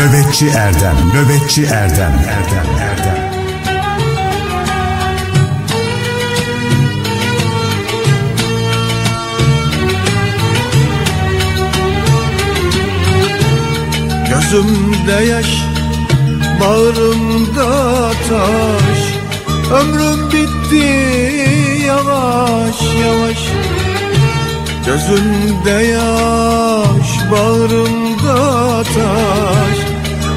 Nöbetçi Erdem, Nöbetçi Erdem, Erdem, Erdem. Gözümde yaş, bağrımda taş. Ömrüm bitti yavaş yavaş. Gözümde yaş, bağrımda taş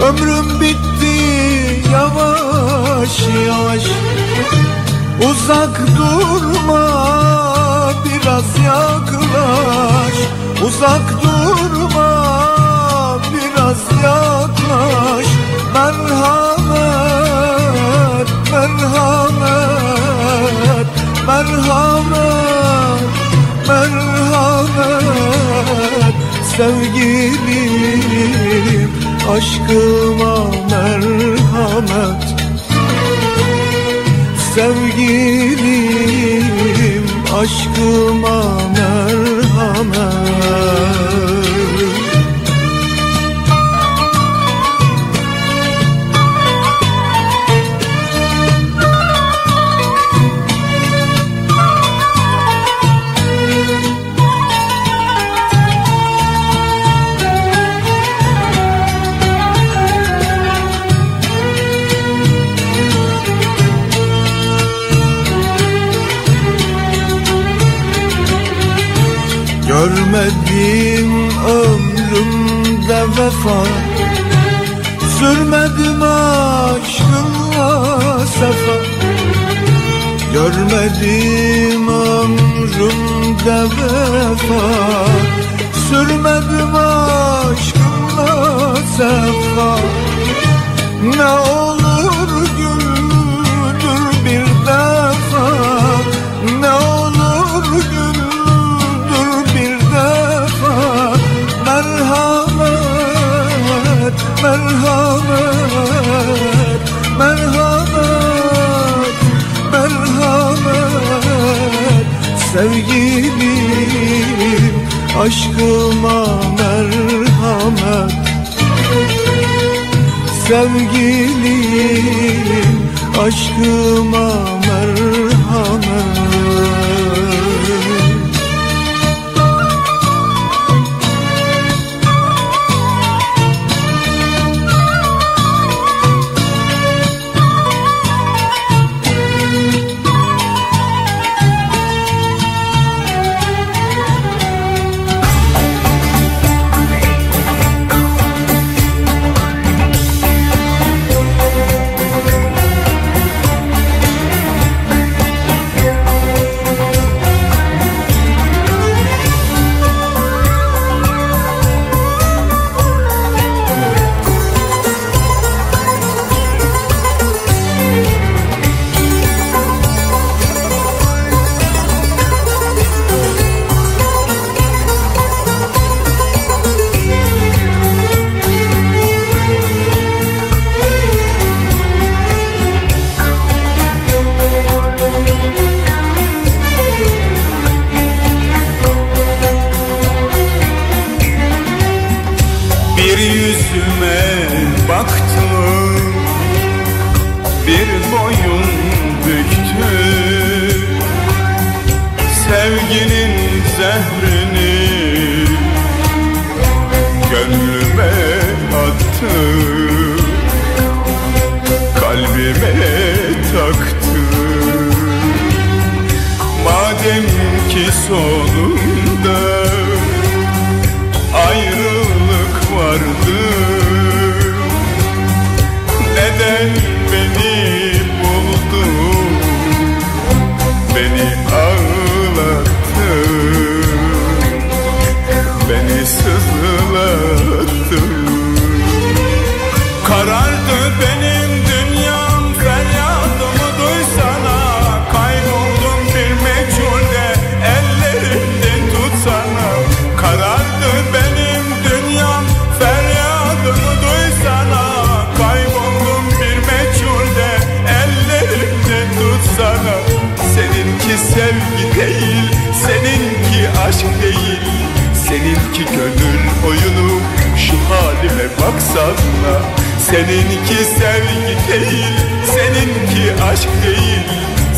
Ömrüm bitti yavaş yavaş. Uzak durma biraz yaklaş. Uzak durma biraz yaklaş. Merhamet, merhamet, merhamet, merhamet. Sevgilim aşkıma merhamet. Sevgilim aşkıma merhamet vefa Sürmedim aşkınla sefa. Görmedim ömrümde vefa. Sürmedim aşkınla sefa. Ne olur Merhamet, merhamet, merhamet, Sevgilim aşkıma merhamet. Sevgilim aşkıma merhamet yüzüme baktı Bir boyun büktü. Sevginin zehrini Gönlüme attı Beni ağlattı Beni sızlattı aşk değil Seninki gönül oyunu. Şu halime baksana Seninki sevgi değil Seninki aşk değil.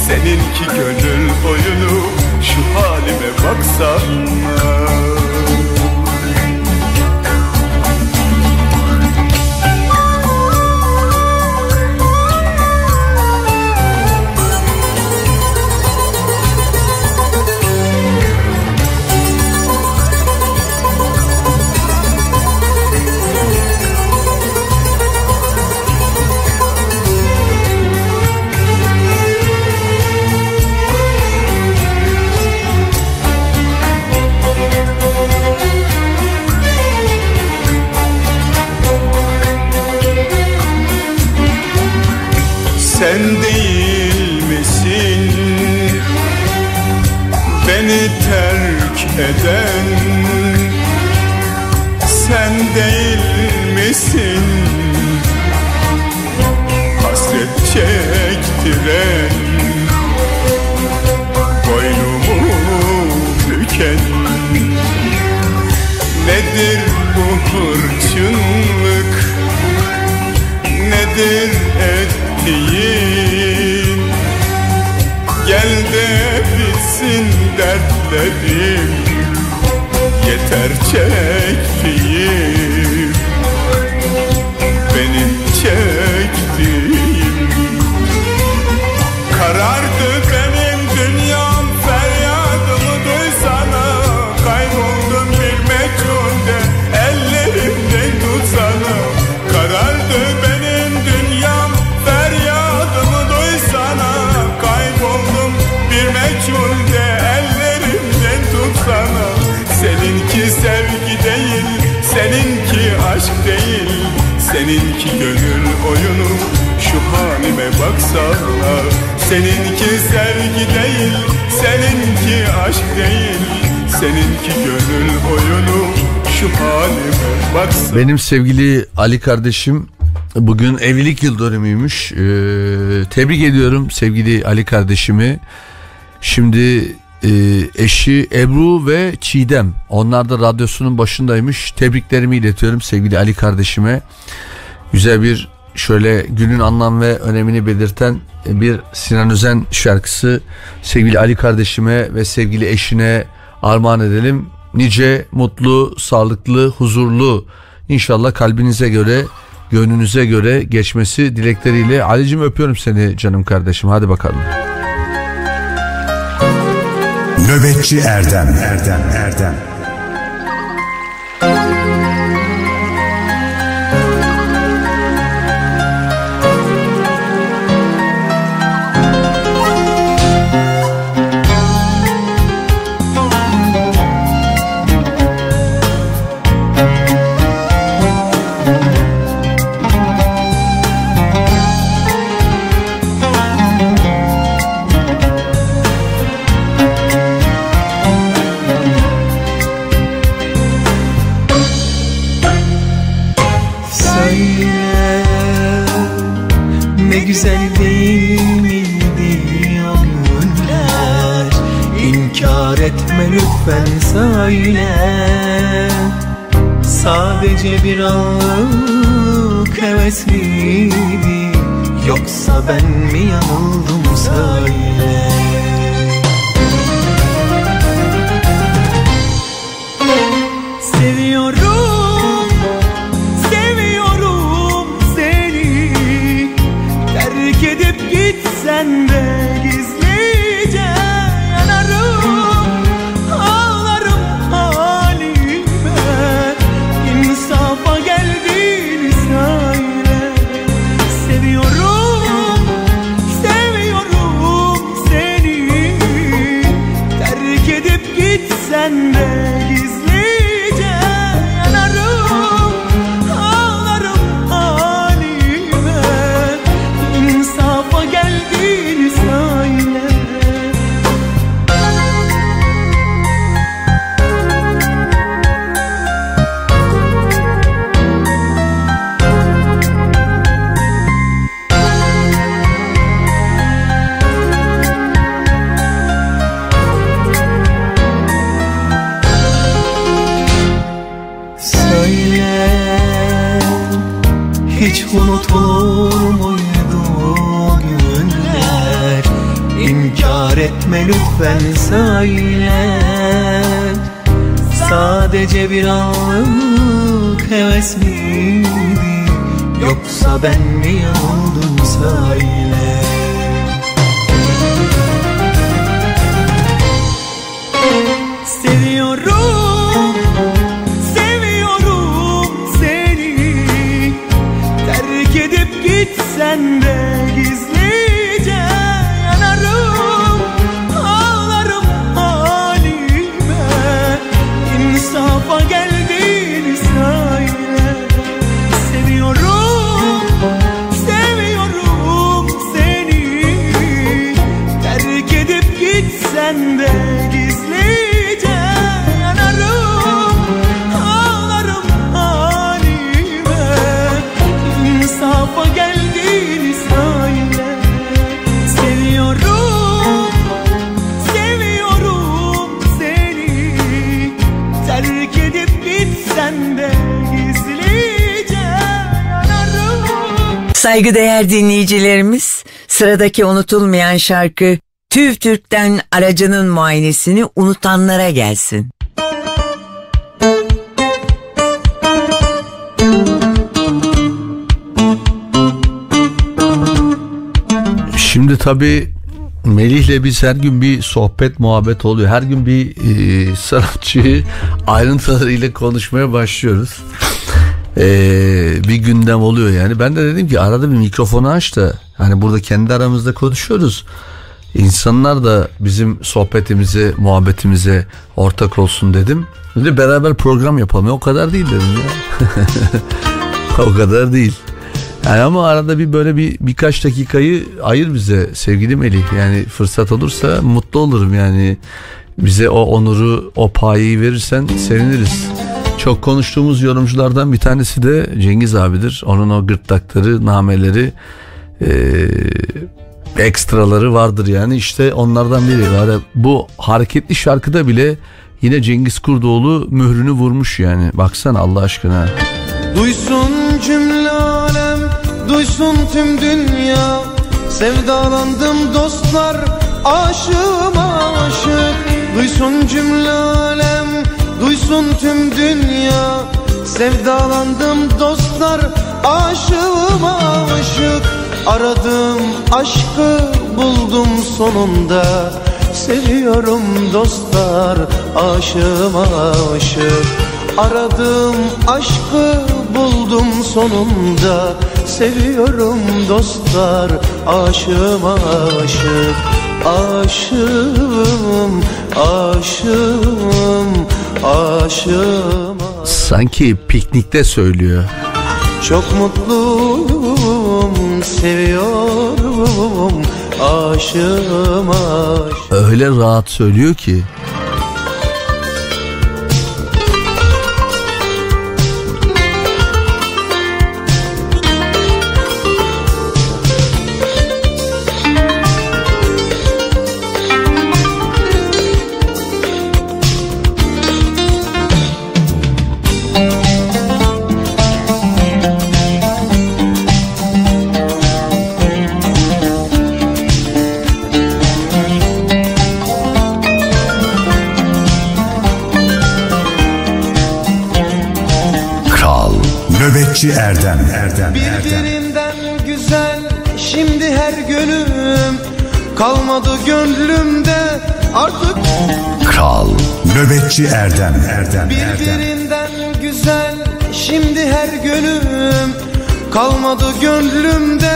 Seninki gönül oyunu Şu halime baksana terk sevgili Ali kardeşim bugün evlilik yıl dönümüymüş. Ee, tebrik ediyorum sevgili Ali kardeşimi. Şimdi e, eşi Ebru ve Çiğdem onlar da radyosunun başındaymış. Tebriklerimi iletiyorum sevgili Ali kardeşime. Güzel bir şöyle günün anlam ve önemini belirten bir Sinan Özen şarkısı sevgili Ali kardeşime ve sevgili eşine armağan edelim. Nice mutlu, sağlıklı, huzurlu inşallah kalbinize göre, gönlünüze göre geçmesi dilekleriyle. Ali'cim öpüyorum seni canım kardeşim. Hadi bakalım. Nöbetçi Erdem Erdem Erdem güzel değil miydi günler. İnkar etme lütfen söyle. Sadece bir anlık heves miydi Yoksa ben mi yanıldım söyle gitsen de lütfen söyle. Sadece bir anlık heves miydi Yoksa ben mi yanıldım söyle. Seviyorum, seviyorum seni. Terk edip gitsen de Saygıdeğer dinleyicilerimiz, sıradaki unutulmayan şarkı TÜV TÜRK'ten aracının muayenesini unutanlara gelsin. Şimdi tabii Melih'le biz her gün bir sohbet muhabbet oluyor. Her gün bir e, sanatçıyı ayrıntılarıyla konuşmaya başlıyoruz. E, bir gündem oluyor yani. Ben de dedim ki arada bir mikrofonu aç da hani burada kendi aramızda konuşuyoruz. İnsanlar da bizim sohbetimize, muhabbetimize ortak olsun dedim. De beraber program yapalım. O kadar değil dedim ya. o kadar değil. Yani ama arada bir böyle bir birkaç dakikayı ayır bize sevgili Melih. Yani fırsat olursa mutlu olurum yani. Bize o onuru, o payı verirsen seviniriz. Çok konuştuğumuz yorumculardan bir tanesi de Cengiz abidir. Onun o gırtlakları, nameleri, eee, ekstraları vardır yani. İşte onlardan biri. Yani bu hareketli şarkıda bile yine Cengiz Kurdoğlu mührünü vurmuş yani. Baksana Allah aşkına. Duysun cümle alem, duysun tüm dünya Sevdalandım dostlar, aşığım aşık Duysun cümle alem, duysun tüm dünya. Sevdalandım dostlar, aşığım aşık. Aradım aşkı buldum sonunda. Seviyorum dostlar, aşığım aşık. Aradım aşkı buldum sonunda. Seviyorum dostlar aşığım aşık. Aşığım aşığım aşığım Sanki piknikte söylüyor. Çok mutluyum seviyorum aşığım Öyle rahat söylüyor ki. Nöbetçi Erdem. Erdem Erdem Birbirinden güzel şimdi her gönlüm Kalmadı gönlümde artık. Kral Nöbetçi Erdem. Erdem Erdem. Birbirinden güzel şimdi her gönlüm Kalmadı gönlümde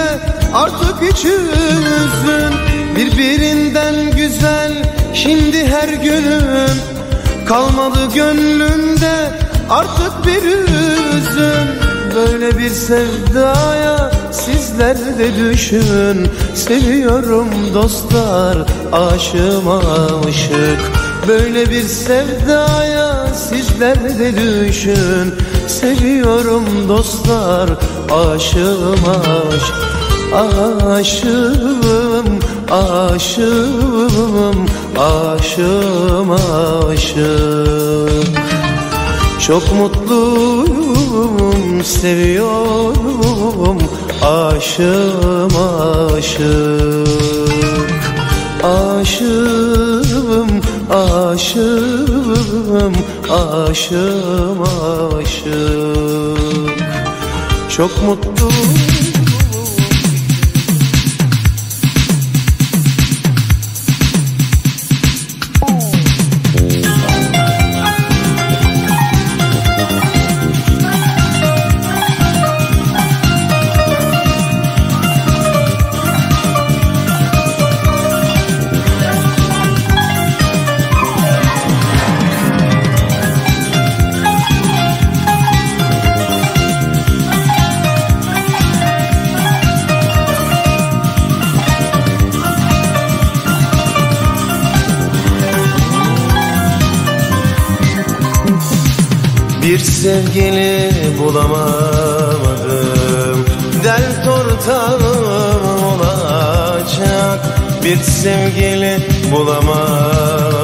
artık hiç hüzün Birbirinden güzel şimdi her gönlüm Kalmadı gönlümde artık bir hüzün Böyle bir sevdaya sizler de düşün. Seviyorum dostlar aşığım aşık. Böyle bir sevdaya sizler de düşün. Seviyorum dostlar aşığım aşık. Aşığım, aşığım, aşığım, aşığım Çok mutluyum seviyorum Aşığım aşık Aşığım aşığım Aşığım aşık Çok mutluyum Bir sevgili bulamadım. Dert ortağım olacak Bir sevgili bulamadım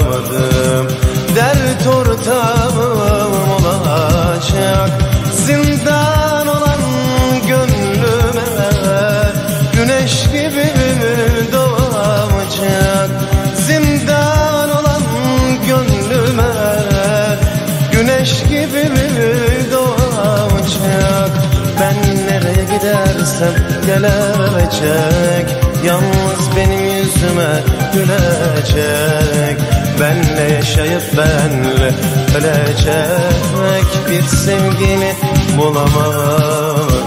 gidersem gelecek Yalnız benim yüzüme gülecek. Benle yaşayıp benle ölecek. Bir sevgili bulamadım.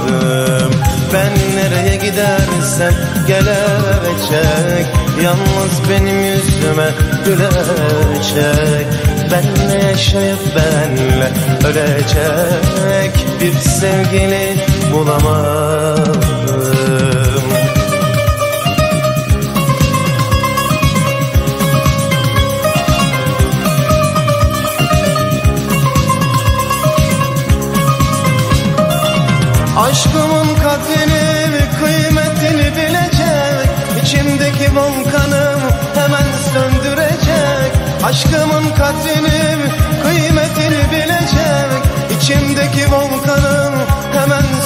Ben nereye gidersem gelecek. Yalnız benim yüzüme gülecek. Benle yaşayıp benle ölecek. Bir sevgili bulamadım. Aşkımın kadrini kıymetini bilecek. İçimdeki volkanım hemen söndürecek. Aşkımın kadrini kıymetini bilecek. İçimdeki volkanım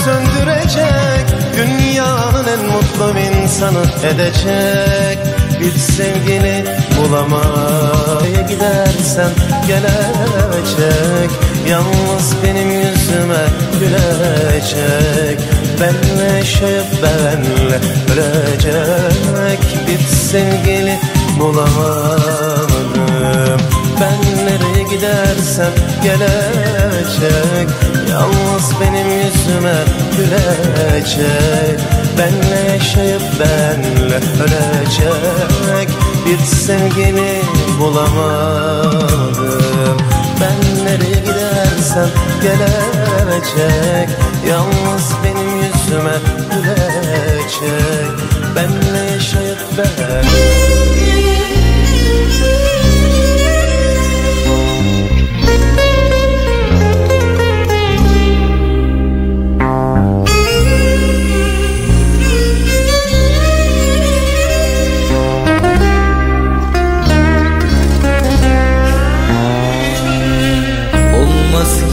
söndürecek. Dünyanın en mutlu insanı edecek. Bir sevgili bulamaya gidersen gelecek. Yalnız benim yüzüme gülecek. Benle yaşayıp benle ölecek. Bir sevgili bulamadım. Ben nereye gidersem gelecek Yalnız benim yüzüme gülecek Benle yaşayıp benle ölecek. Bir sevgili bulamadım. Ben nereye gidersem gelecek Yalnız benim yüzüme gülecek Benle yaşayıp ben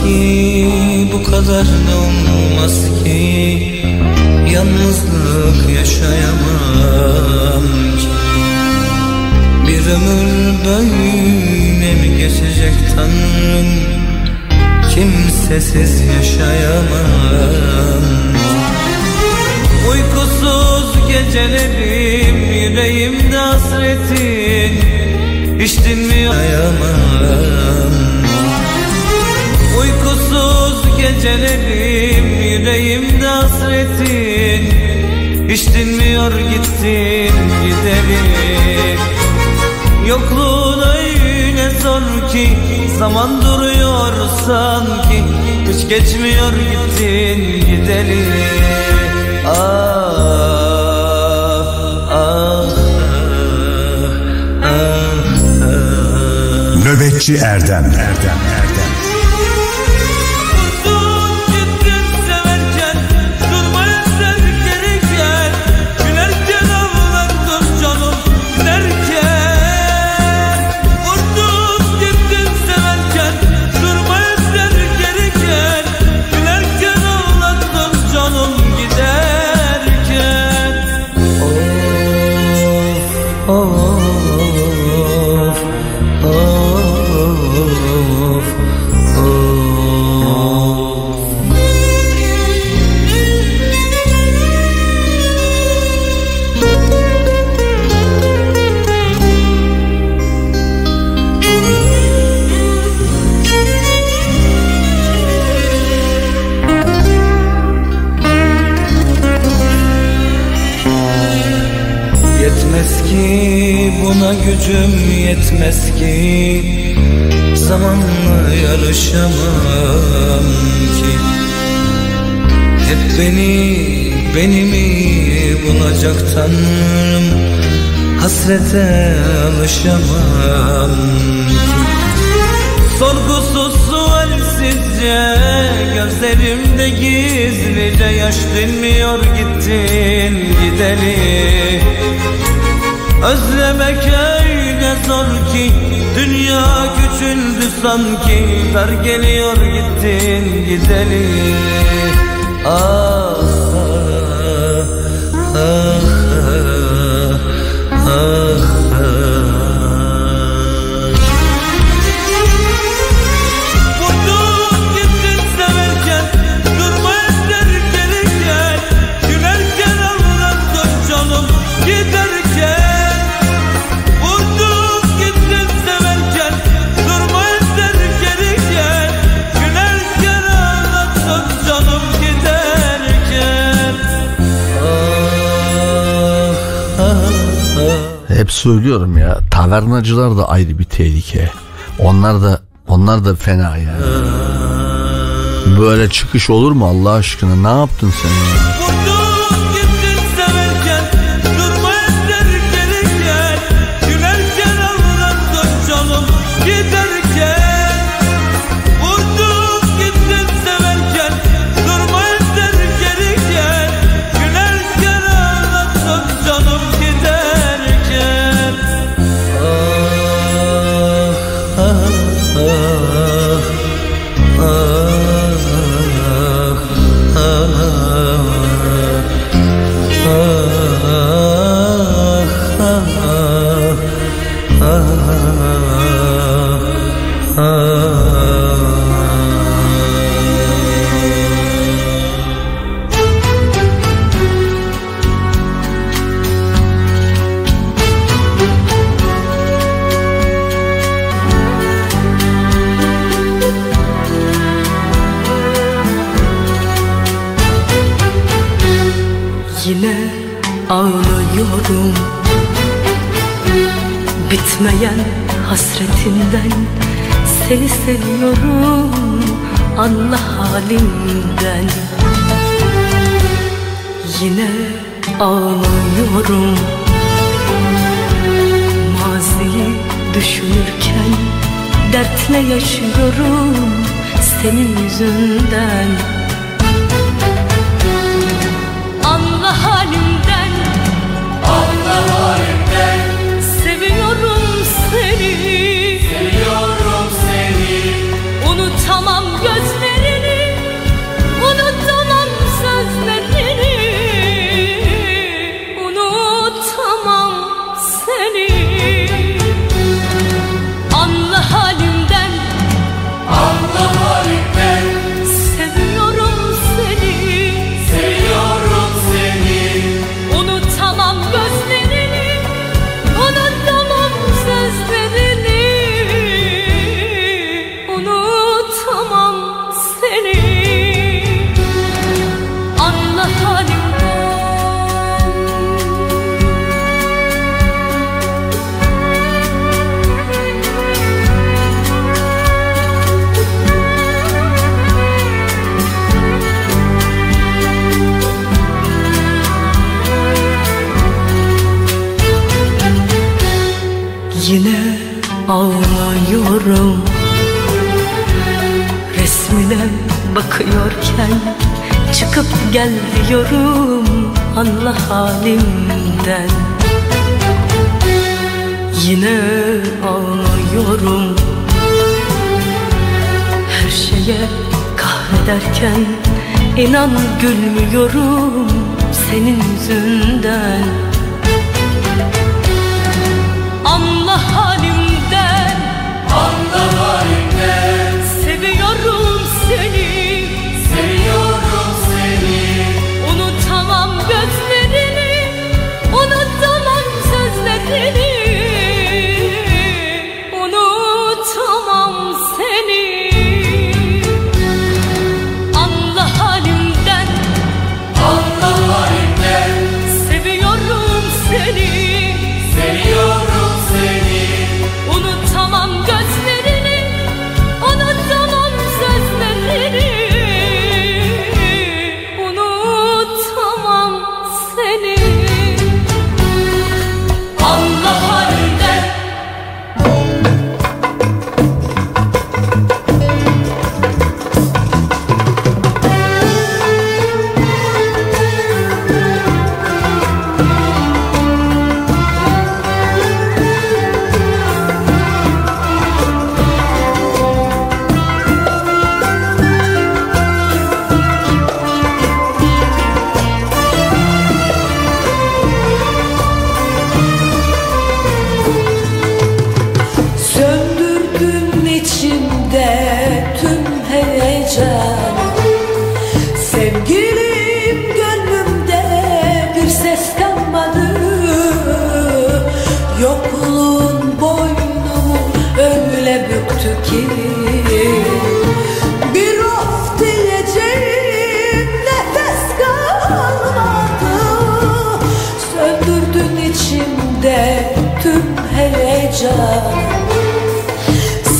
ki bu kadar da olmaz ki. Yalnızlık yaşayamam ki. Bir ömür böyle mi geçecek tanrım? Kimsesiz yaşayamam Uykusuz gecelerim yüreğimde hasretin. Hiç dinmeyemem Uykusuz gecelerim yüreğimde hasretin. Hiç dinmiyor gittin gidelim. Yokluğun öyle zor ki Zaman duruyor sanki. Hiç geçmiyor gittin gidelim. Ah ah ah, ah. Nöbetçi Erdem. Erdem Erdem buna gücüm yetmez ki Zamanla yarışamam ki. Hep beni, beni mi bulacak Tanrım? Hasrete alışamam ki. Sorgusuz sualsizce Gözlerimde gizlice Yaş dinmiyor gittin gideli Özlemek öyle zor ki Dünya küçüldü sanki. Dar geliyor gittin gideli. Ah Hep söylüyorum ya tavernacılar da ayrı bir tehlike. Onlar da onlar da fena ya. Böyle çıkış olur mu Allah aşkına? Ne yaptın sen ya? Yine halimden Yine ağlıyorum Maziyi düşünürken Dertle yaşıyorum Senin yüzünden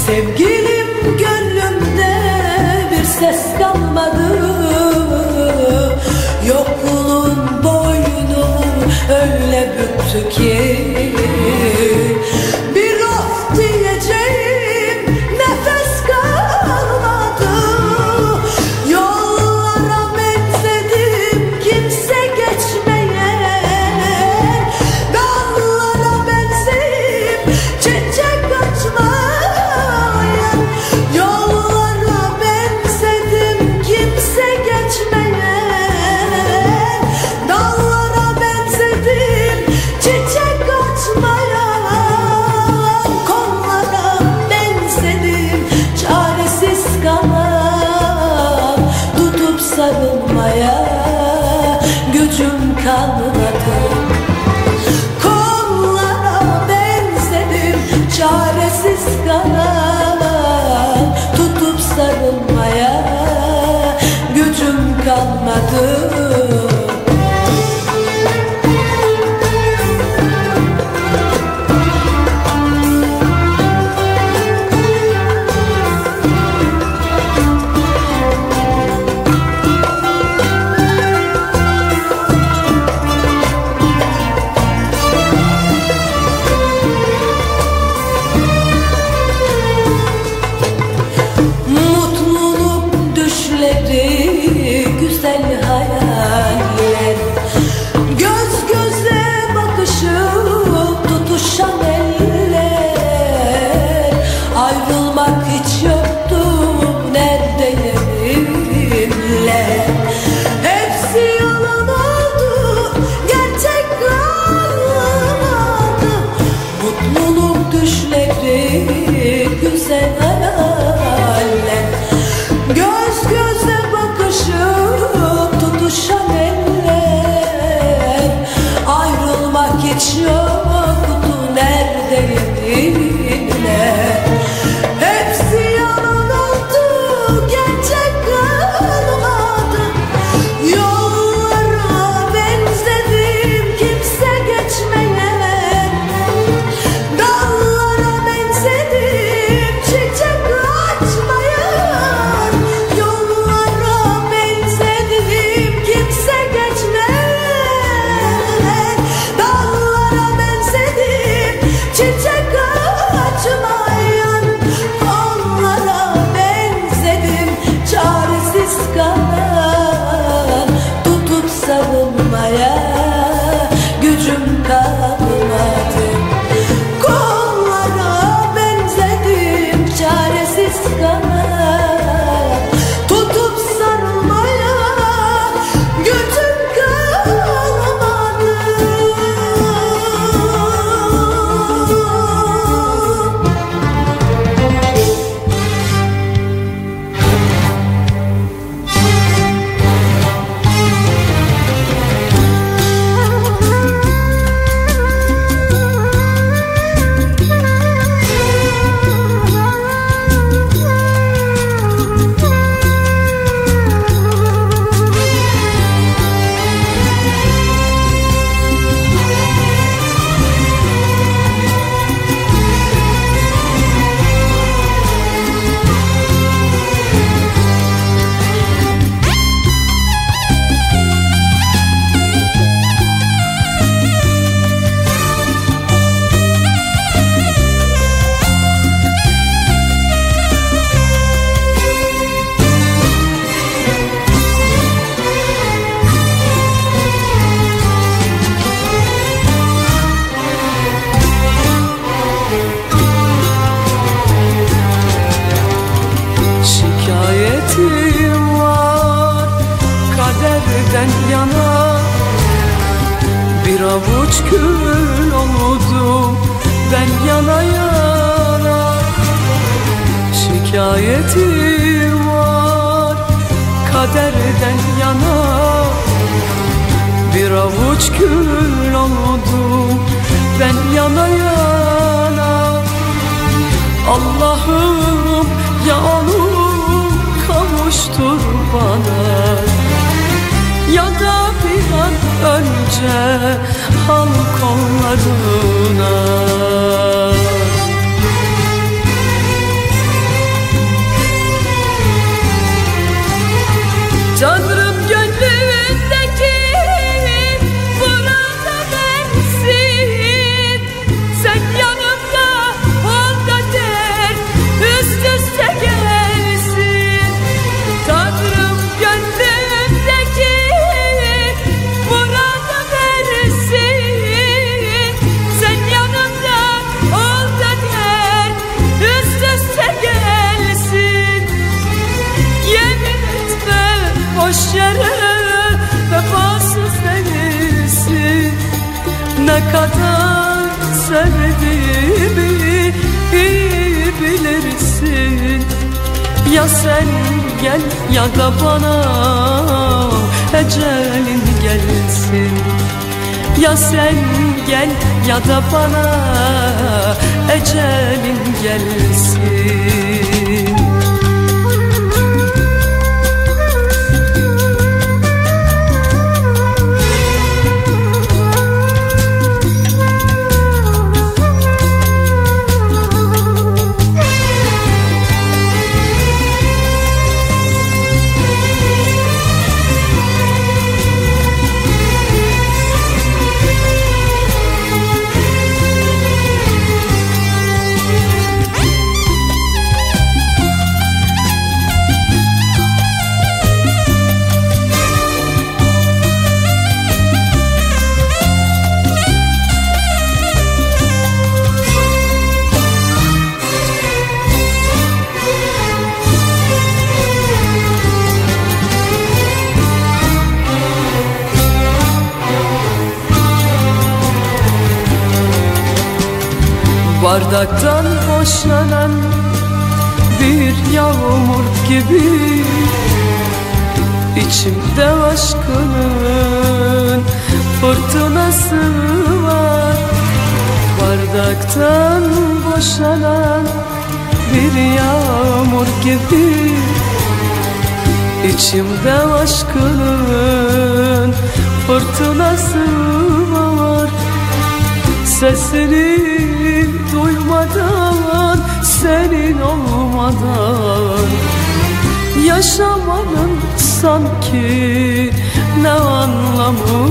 Sevgilim gönlümde bir ses kalmadı. Yokluğun boynu öyle büktü ki. Bardaktan hoşlanan bir yağmur gibi. İçimde aşkının fırtınası var Bardaktan boşanan bir yağmur gibi. İçimde aşkının fırtınası var Sesini duymadan Senin olmadan. Yaşamanın sanki ne anlamı?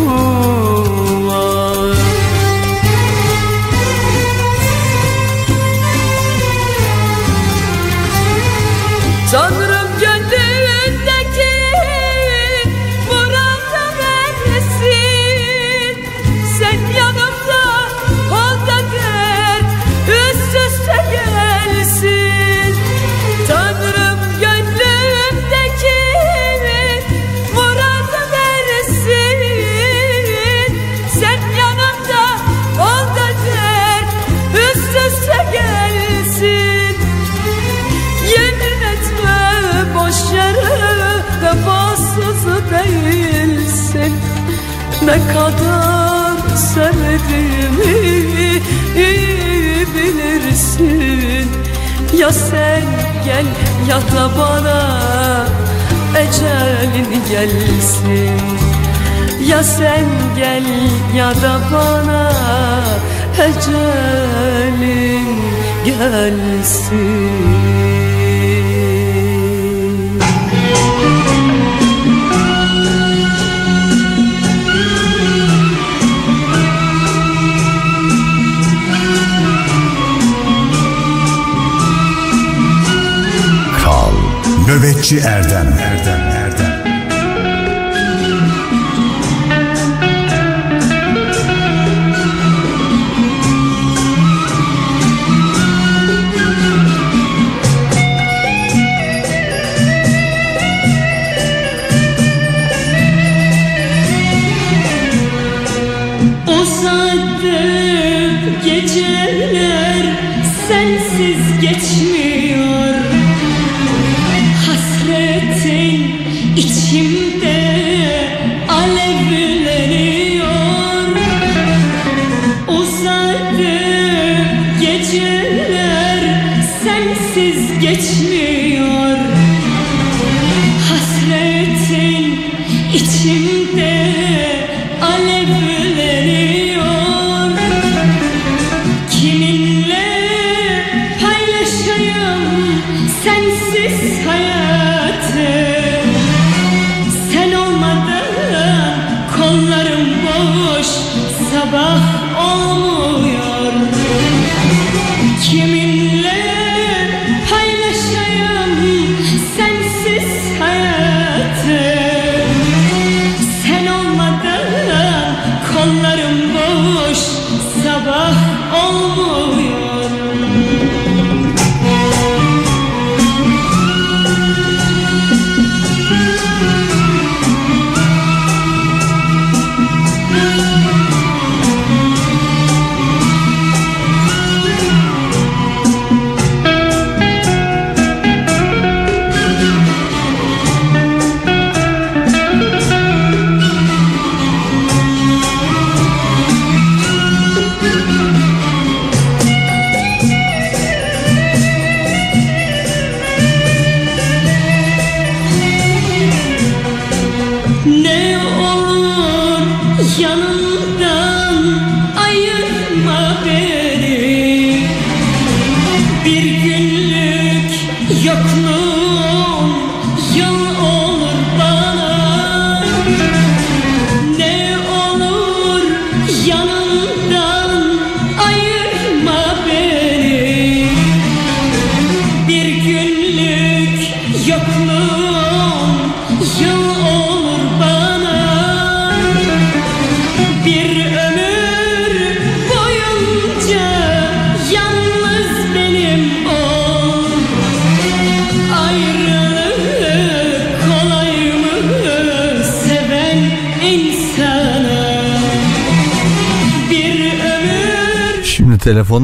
kaderimi bilirsin. Ya sen gel ya da bana ecelin gelsin. Ya sen gel ya da bana ecelin gelsin. Nöbetçi Erdem. Erdem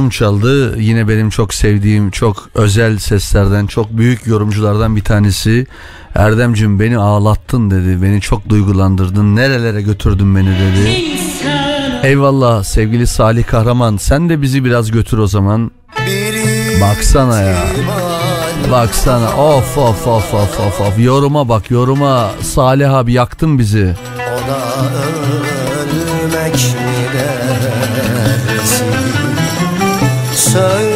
telefonum çaldı. Yine benim çok sevdiğim, çok özel seslerden, çok büyük yorumculardan bir tanesi. Erdemcim beni ağlattın dedi. Beni çok duygulandırdın. Nerelere götürdün beni dedi. Eyvallah sevgili Salih Kahraman. Sen de bizi biraz götür o zaman. Baksana ya. Baksana. Of of of of of of. Yoruma bak yoruma. Salih abi yaktın bizi. O da ölmek Söyle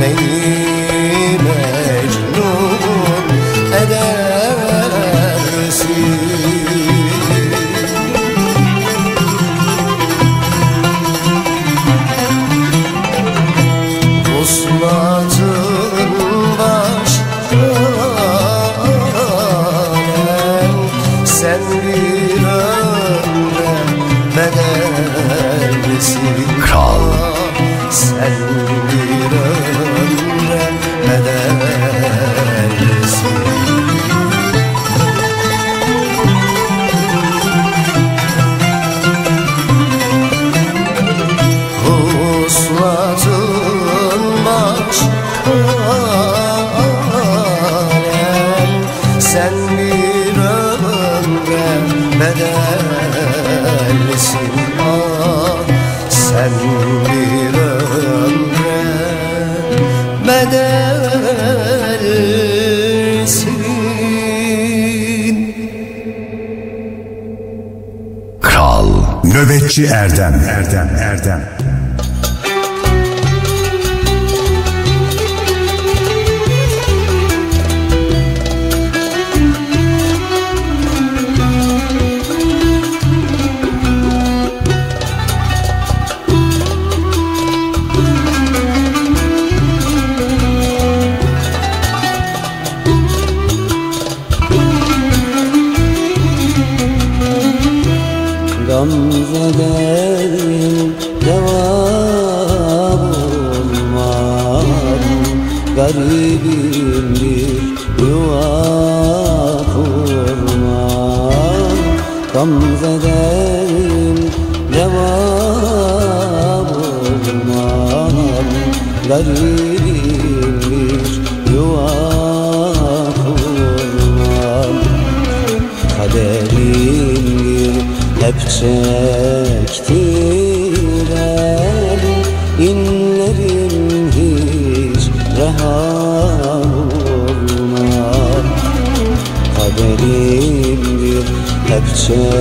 Beni Erdem Erdem Erdem hep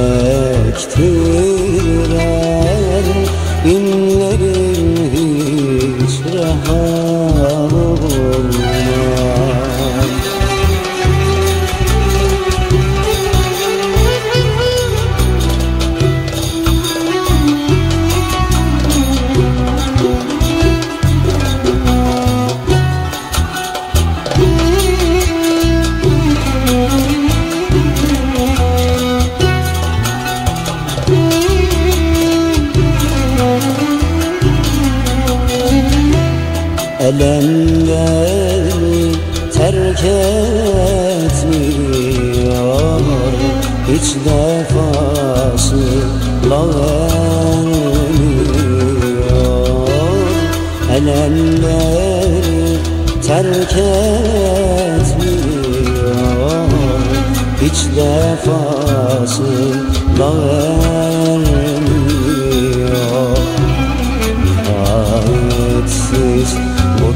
Defası vermiyor Nihayetsiz bu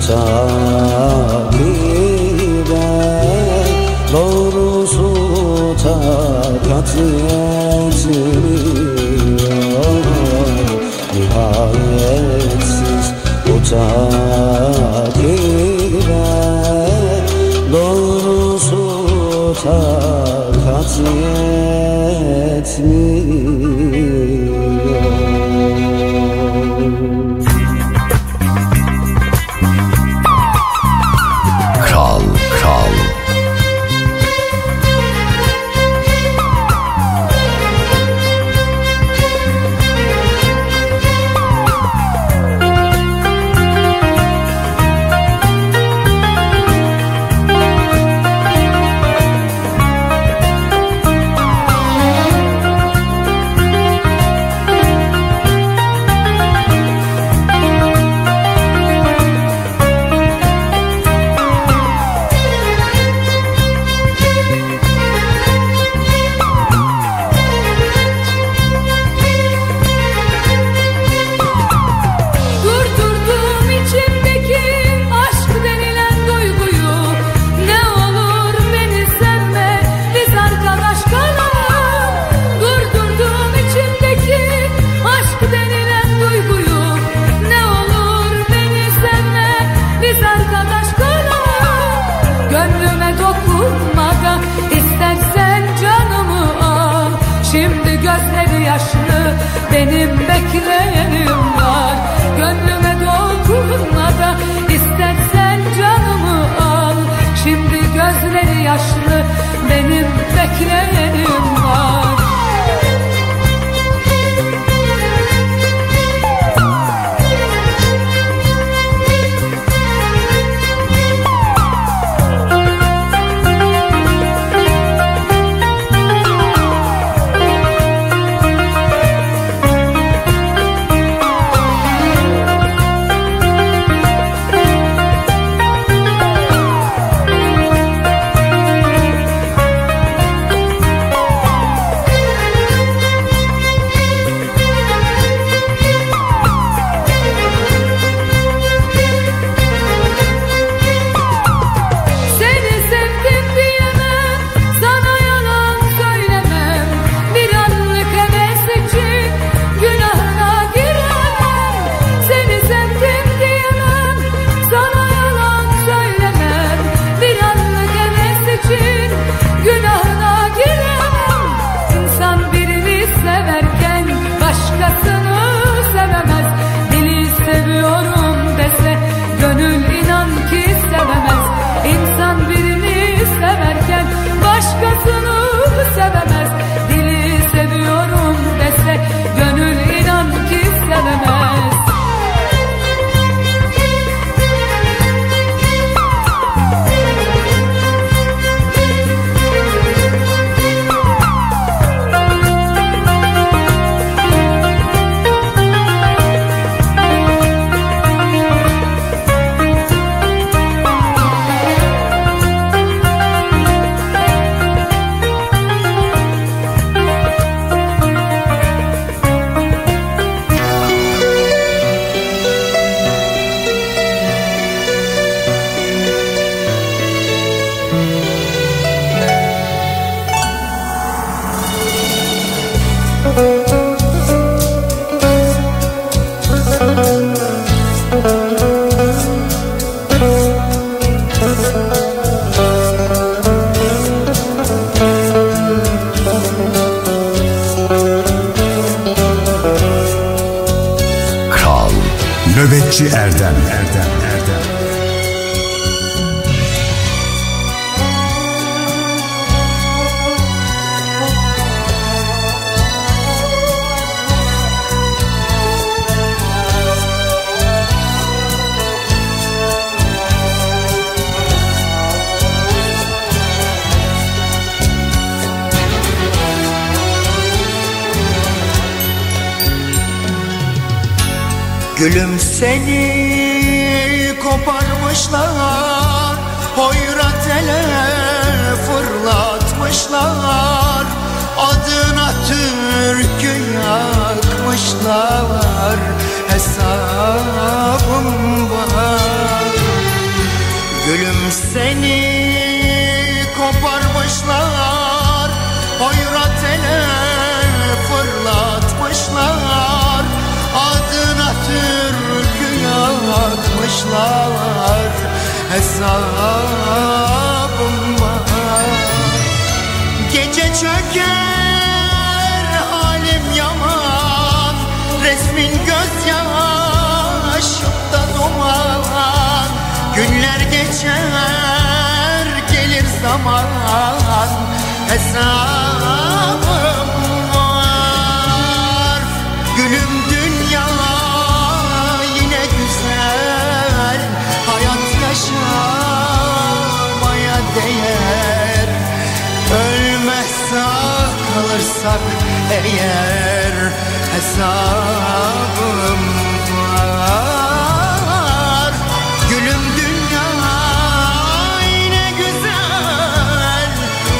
Nöbetçi Erdem Erdem. Gülüm seni koparmışlar Hoyrat ele fırlatmışlar Adına türkü yakmışlar Hesabım var. Gülüm seni koparmışlar yakmışlar Hesabım var. Gece çöker halim yaman. Resmin gözyaşımda duman. Günler geçer gelir zaman. Hesabım eğer Hesabım var. Gülüm dünya yine güzel.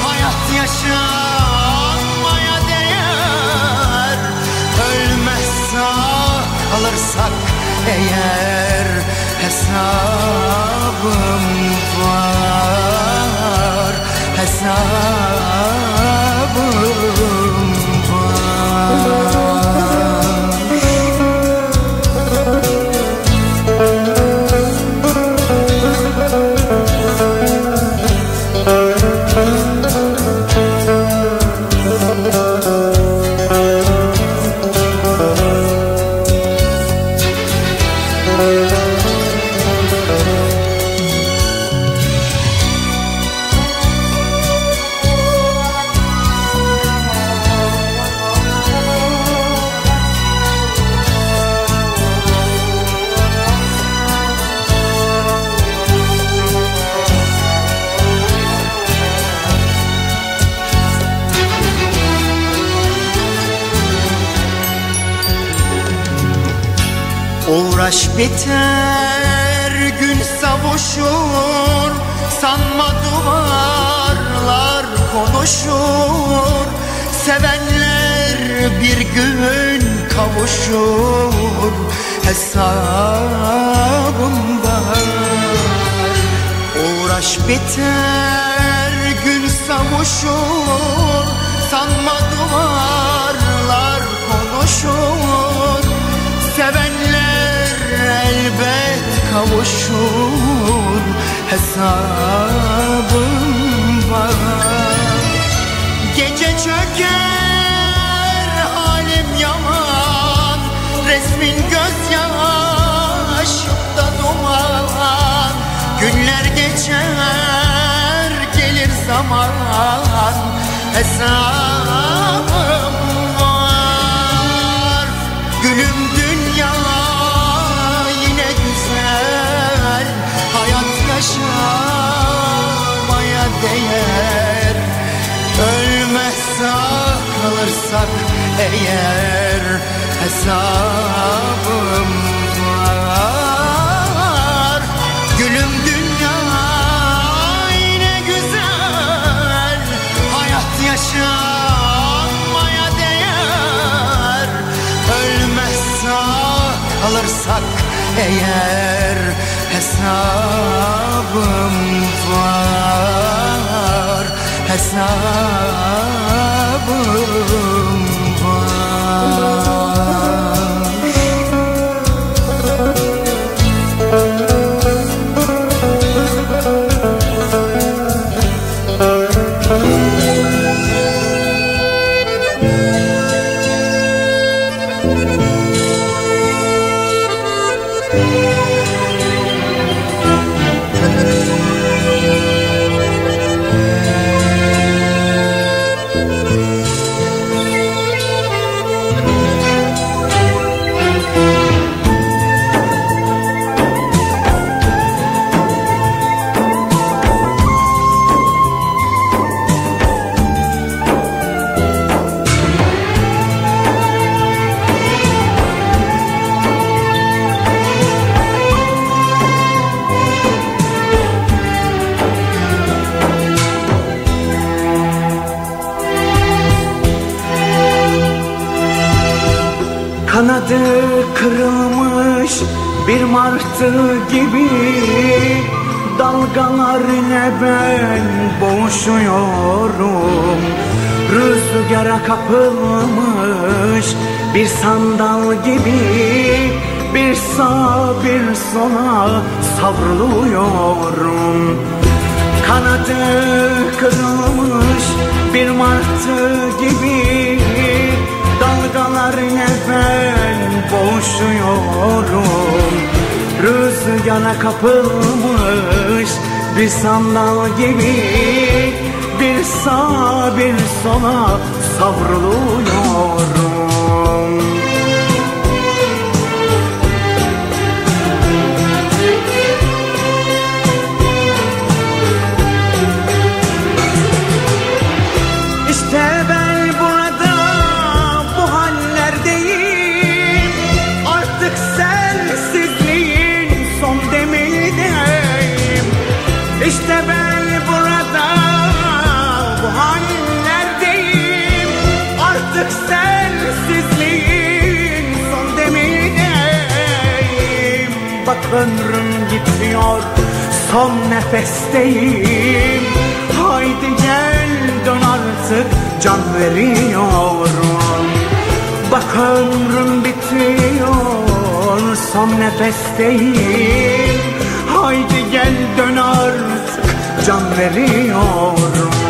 Hayat yaşamaya değer. Ölmezsek kalırsak eğer Hesabım var. Hesabım biter gün savuşur Sanma duvarlar konuşur. Sevenler bir gün kavuşur Hesabım var Uğraş biter gün savuşur Sanma duvarlar konuşur. Elbet kavuşur Hesabım var. Gece çöker halim yaman Resmin gözyaşımda duman. Günler geçer gelir zaman Hesabım kalırsak eğer Hesabım var. Gülüm dünya yine güzel. Hayat yaşamaya değer. Ölmezsek kalırsak eğer Hesabım var. Hesabım bir martı gibi Dalgalarına ben boğuşuyorum. Rüzgara kapılmış bir sandal gibi Bir sağa bir sola savruluyorum. Kanadı kırılmış bir martı gibi Dalgalarına ben boğuşuyorum Rüzgara kapılmış bir sandal gibi Bir sağa bir sola savruluyorum ömrüm gidiyor son nefesteyim. Haydi gel dön artık can veriyorum. Bak ömrüm bitiyor son nefesteyim. Haydi gel dön artık can veriyorum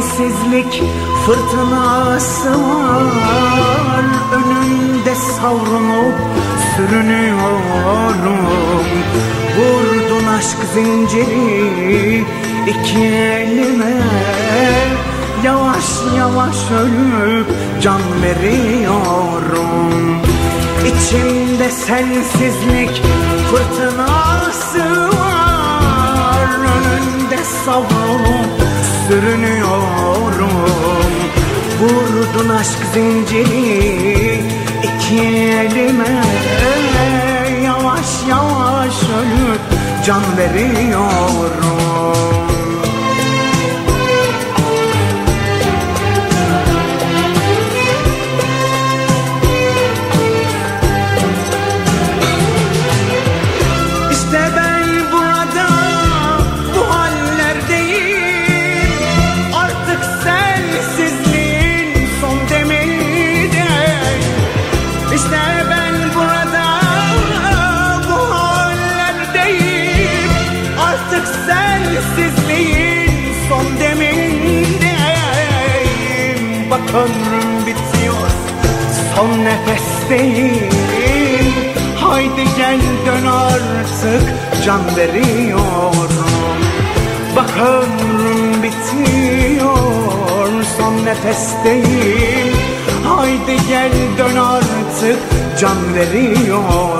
sensizlik fırtınası var. Önümde savrunup sürünüyorum. Vurdun aşk zinciri iki elime. Yavaş yavaş ölüp can veriyorum. İçimde sensizlik fırtınası var. Önünde savrulup sürünüyorum. Vurdun aşk zinciri iki elime. Yavaş yavaş ölüp can veriyorum ömrüm bitiyor son nefesteyim. Haydi gel dön artık can veriyorum. Bak ömrüm bitiyor son nefesteyim. Haydi gel dön artık can veriyorum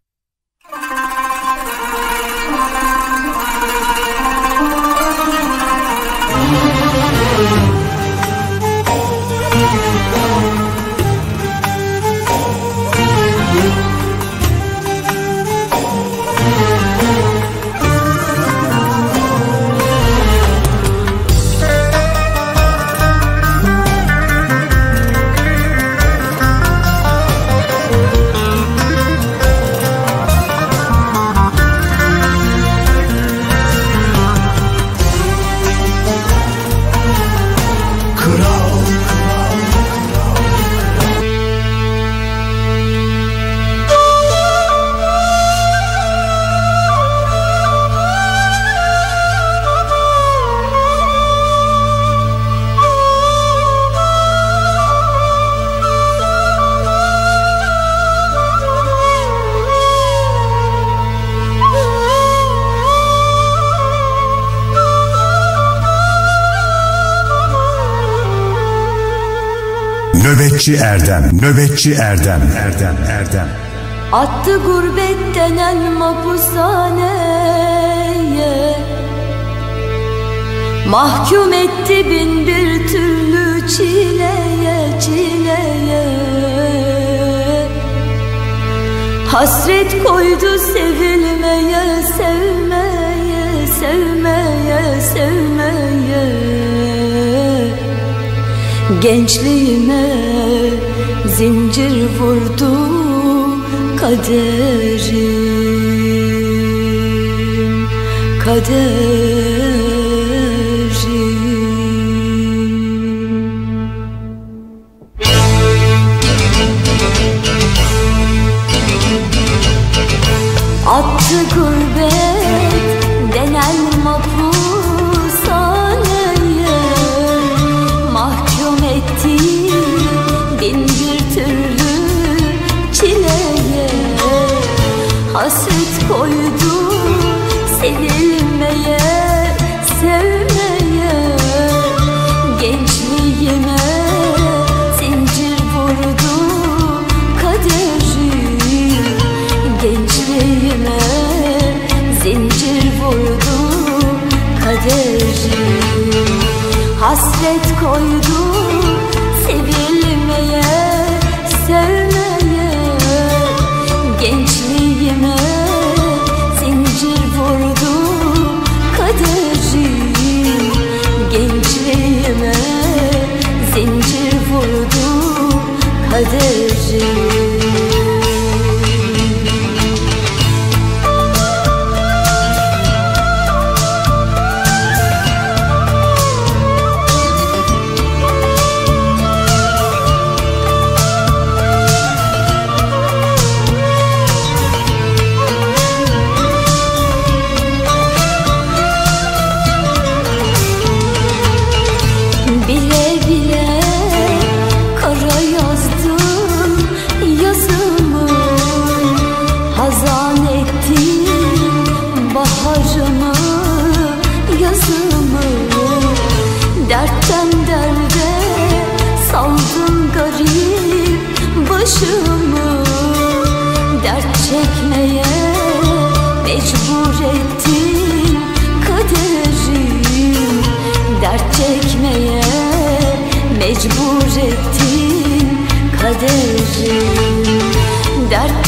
Nöbetçi Erdem, Nöbetçi Erdem, Erdem, Erdem. Attı gurbet denen mapushaneye Mahkum etti bin bir türlü çileye çileye. Hasret koydu sevilmeye sevmeye sevmeye sevmeye. Gençliğime zincir vurdu kaderim Kaderim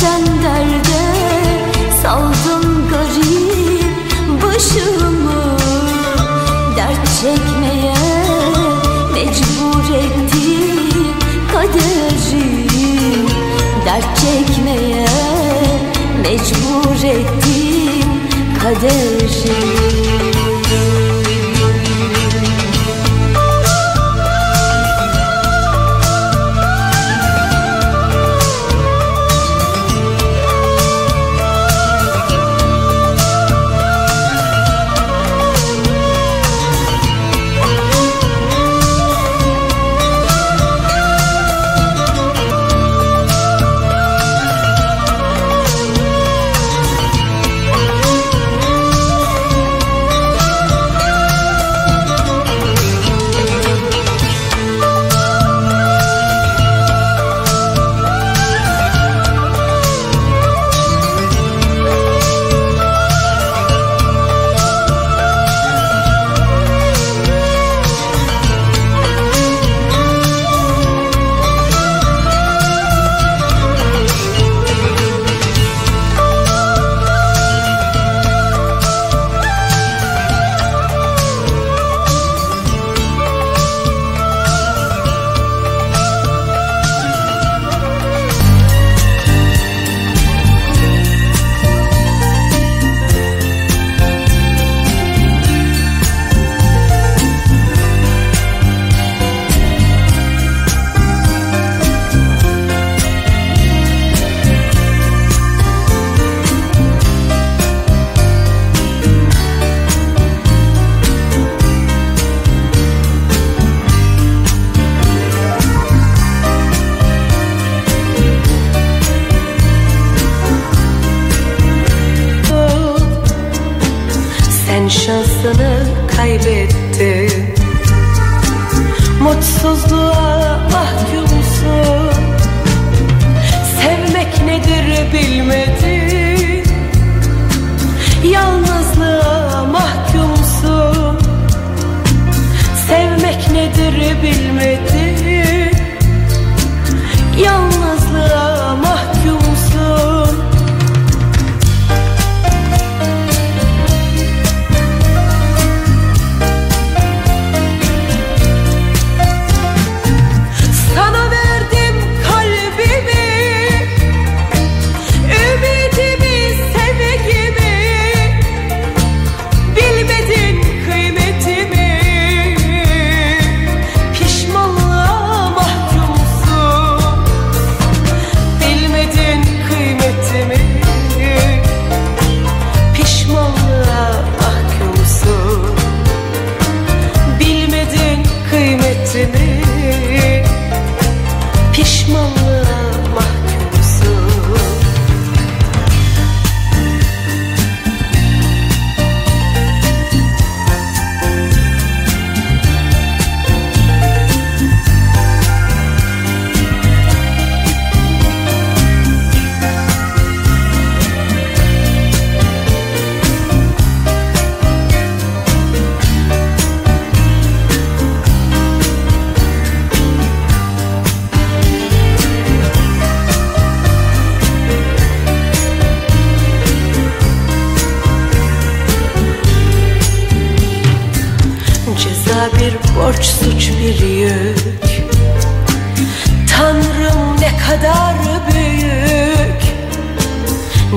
Dertten derde saldım garip başımı. Dert çekmeye mecbur ettin kaderim Dert çekmeye mecbur ettin kaderim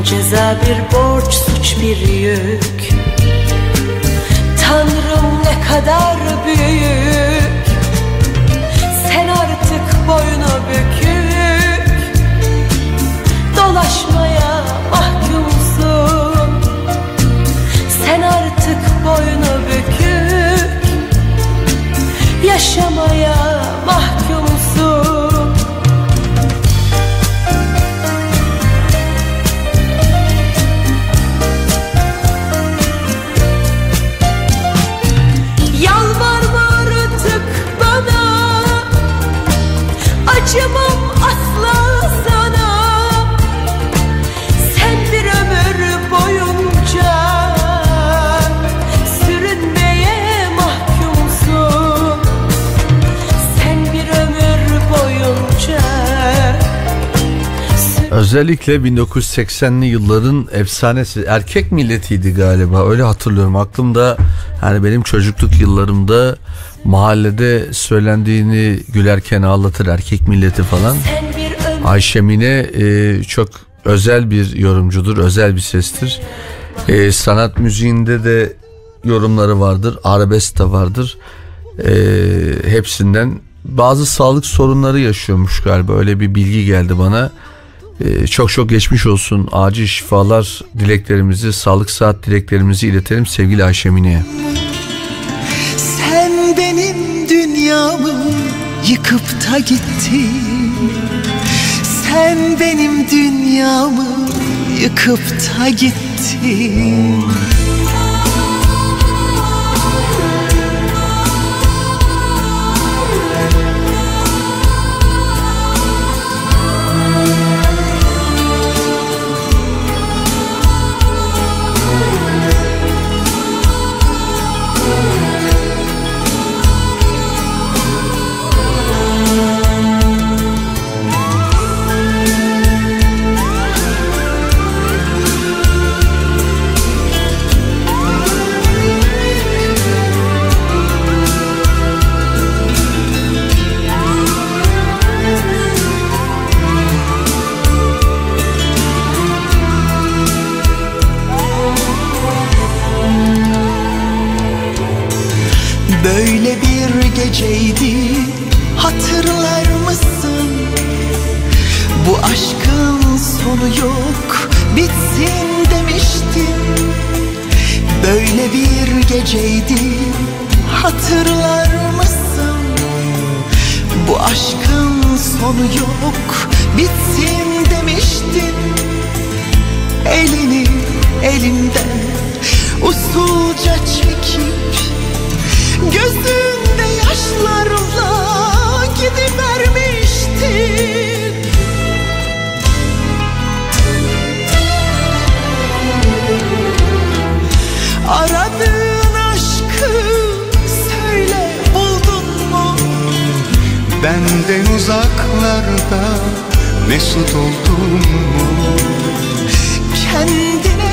Ceza bir borç suç bir yük. Tanrım ne kadar büyük. Sen artık boynu bükük. Dolaşmaya mahkumsun. Sen artık boynu bükük. Yaşamaya Acımam asla sana. Sen bir ömür boyunca Sürünmeye mahkumsun. Sen bir ömür boyunca Özellikle 1980'li yılların efsanesi. Erkek milletiydi galiba öyle hatırlıyorum. Aklımda hani benim çocukluk yıllarımda mahallede söylendiğini gülerken ağlatır erkek milleti falan. Sen bir ömür Ayşe Mine e, çok özel bir yorumcudur özel bir sestir. E, sanat müziğinde de yorumları vardır arabesk de vardır. E, hepsinden. Bazı sağlık sorunları yaşıyormuş galiba öyle bir bilgi geldi bana ee, çok çok geçmiş olsun. Acil şifalar dileklerimizi, sağlık saat dileklerimizi iletelim sevgili Ayşe Mine'ye. Sen benim dünyamı yıkıp da gittin Sen benim dünyamı yıkıp da gittin sonu yok. Bitsin demiştim Elini elimden usulca çekip Gözünde yaşlarla gidivermiştin Benden uzaklarda mesut oldun mu? Kendine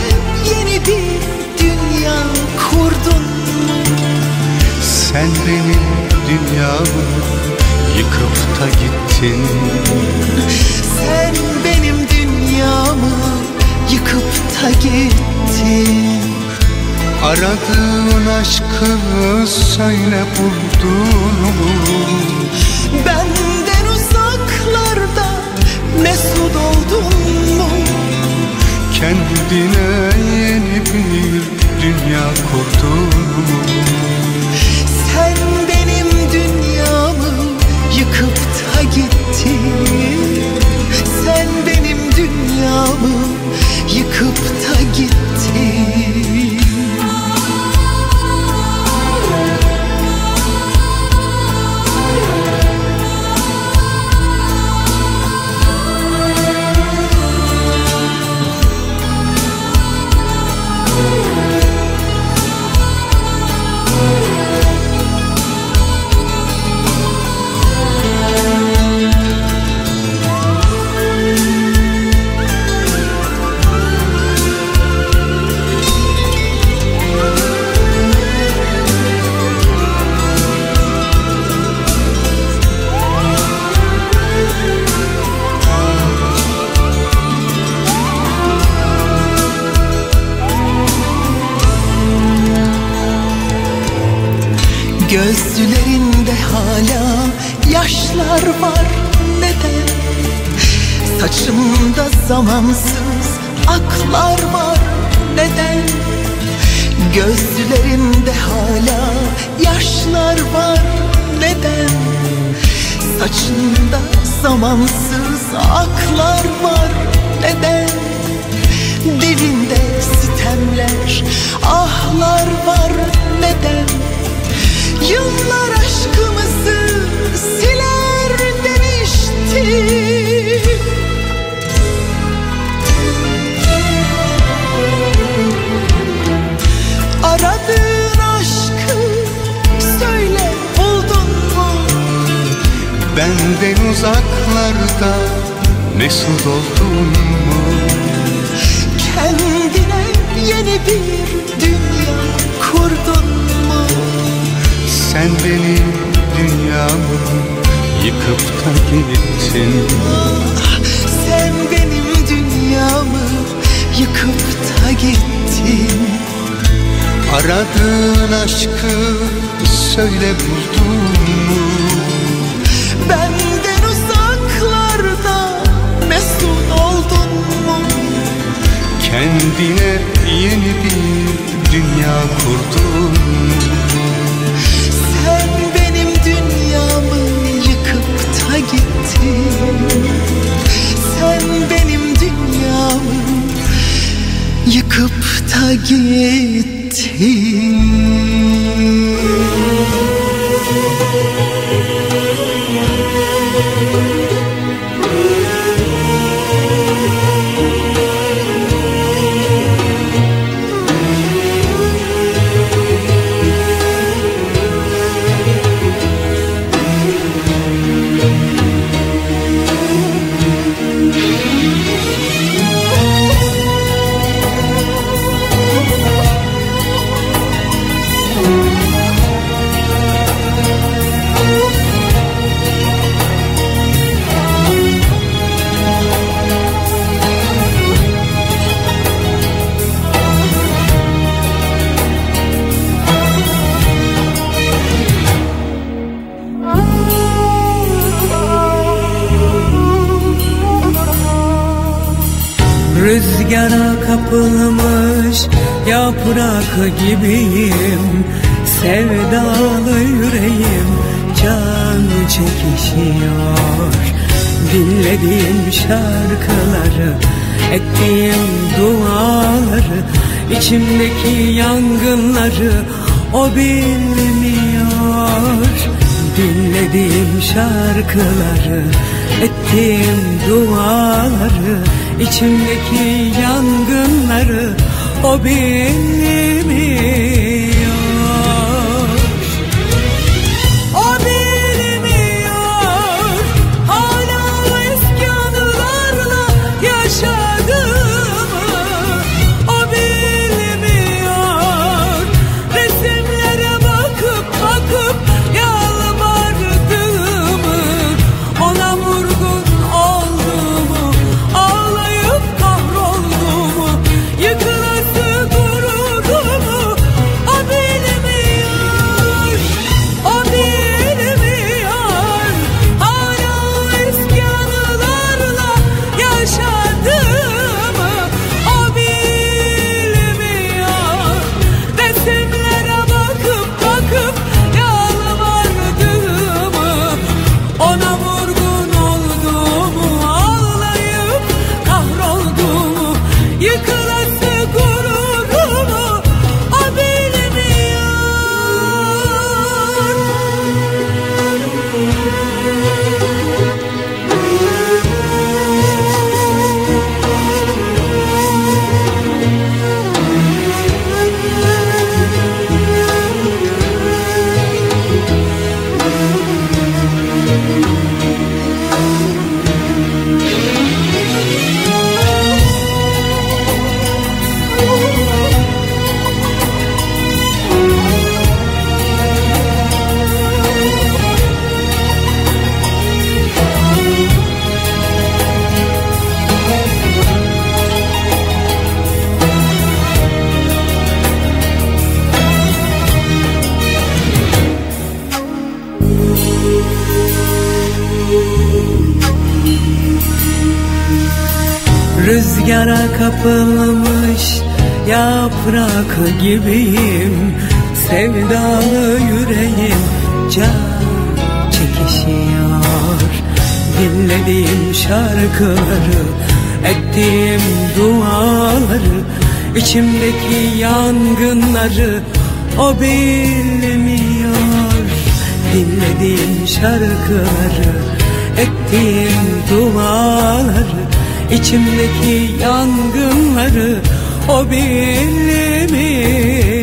yeni bir dünya kurdun mu? Sen benim dünyamı yıkıp da gittin Sen benim dünyamı yıkıp da gittin Aradığın aşkı söyle buldun mu? Benden uzaklarda mesut oldun mu? Kendine yeni bir dünya kurdun mu? Sen benim dünyamı yıkıp da gittin Sen benim dünyamı yıkıp da gittin Saçında zamansız aklar var. Neden uzaklarda mesut oldun mu? Kendine yeni bir dünya kurdun mu? Sen benim dünyamı yıkıp da gittin Sen benim dünyamı yıkıp da gittin Aradığın aşkı söyle buldun Kendine yeni bir dünya kurdun? Sen benim dünyamı yıkıp da gittin Sen benim dünyamı yıkıp da gittin Rüzgara kapılmış yaprak gibiyim. Sevdalı yüreğim can çekişiyor. Dinlediğim şarkıları Ettiğim duaları içimdeki yangınları O bilmiyor. Dinlediğim şarkıları Ettiğim duaları içimdeki yangınları O bilmiyor Rüzgara kapılmış yaprak gibiyim. Sevdalı yüreğim can çekişiyor. Dinlediğim şarkıları Ettiğim duaları içimdeki yangınları O bilmiyor Dinlediğim şarkıları Ettiğim duaları içimdeki yangınları O bilmiyor. O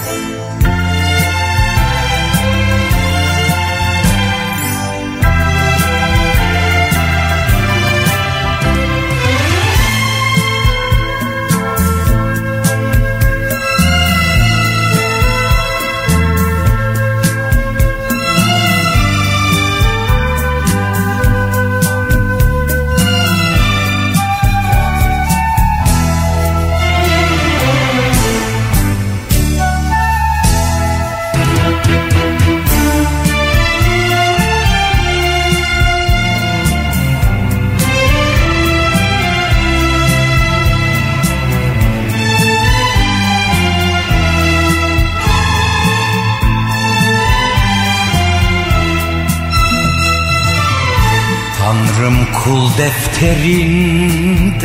defterinden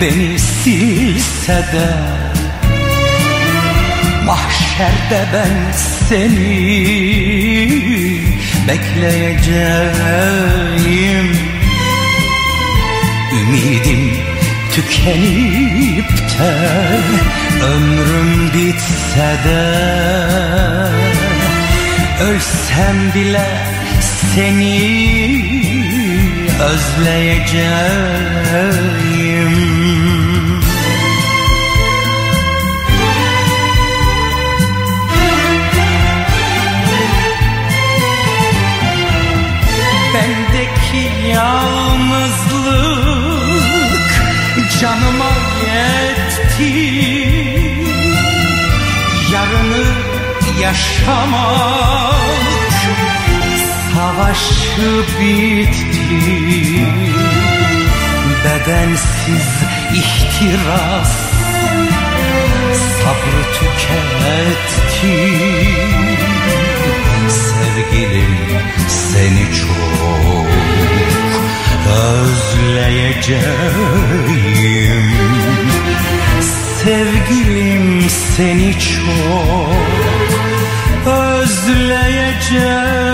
beni silse de Mahşerde ben seni bekleyeceğim. Ümidim tükenip de ömrüm bitse de Ölsem bile seni özleyeceğim. Bendeki yalnızlık canıma yetti. Yarını yaşamak savaşı bitti Bedensiz ihtiras sabrı tüketti Sevgilim seni çok özleyeceğim. Sevgilim seni çok özleyeceğim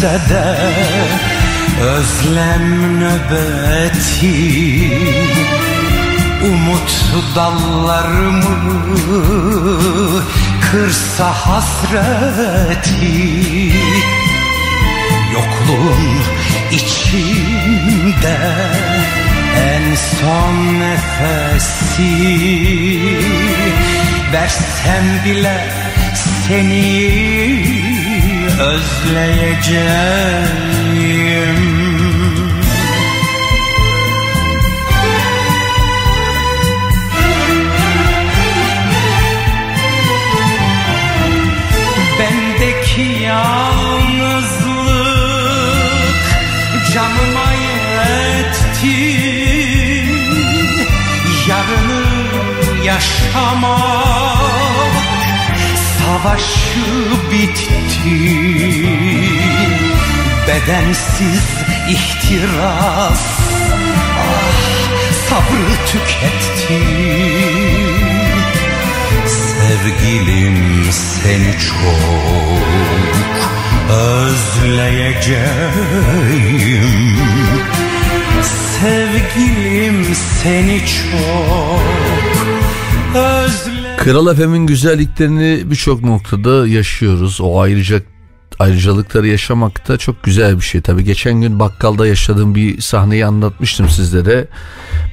kahretse de Özlem nöbeti Umut dallarımı kırsa hasreti? Yokluğun içimde en son nefesi Versem bile seni özleyeceğim. Bendeki yalnızlık canıma yetti. Yarını yaşamak savaşı bitti. Bedensiz ihtiras. Ah, sabrı tüketti. Sevgilim seni çok özleyeceğim. Sevgilim seni çok özleyeceğim Kral FM'in güzelliklerini birçok noktada yaşıyoruz. O ayrıca ayrıcalıkları yaşamak da çok güzel bir şey. Tabii geçen gün bakkalda yaşadığım bir sahneyi anlatmıştım sizlere.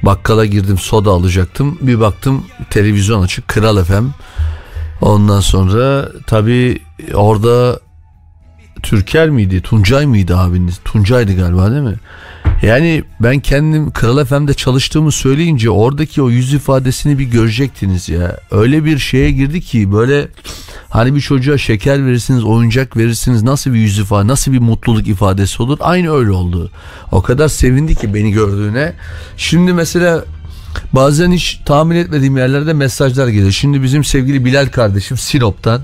Bakkala girdim soda alacaktım. Bir baktım televizyon açık Kral FM. Ondan sonra tabii orada Türker miydi? Tuncay mıydı abiniz? Tuncay'dı galiba değil mi? Yani ben kendim Kral FM'de çalıştığımı söyleyince oradaki o yüz ifadesini bir görecektiniz ya. Öyle bir şeye girdi ki böyle hani bir çocuğa şeker verirsiniz, oyuncak verirsiniz nasıl bir yüz ifade, nasıl bir mutluluk ifadesi olur? Aynı öyle oldu. O kadar sevindi ki beni gördüğüne. Şimdi mesela bazen hiç tahmin etmediğim yerlerde mesajlar geliyor. Şimdi bizim sevgili Bilal kardeşim Sinop'tan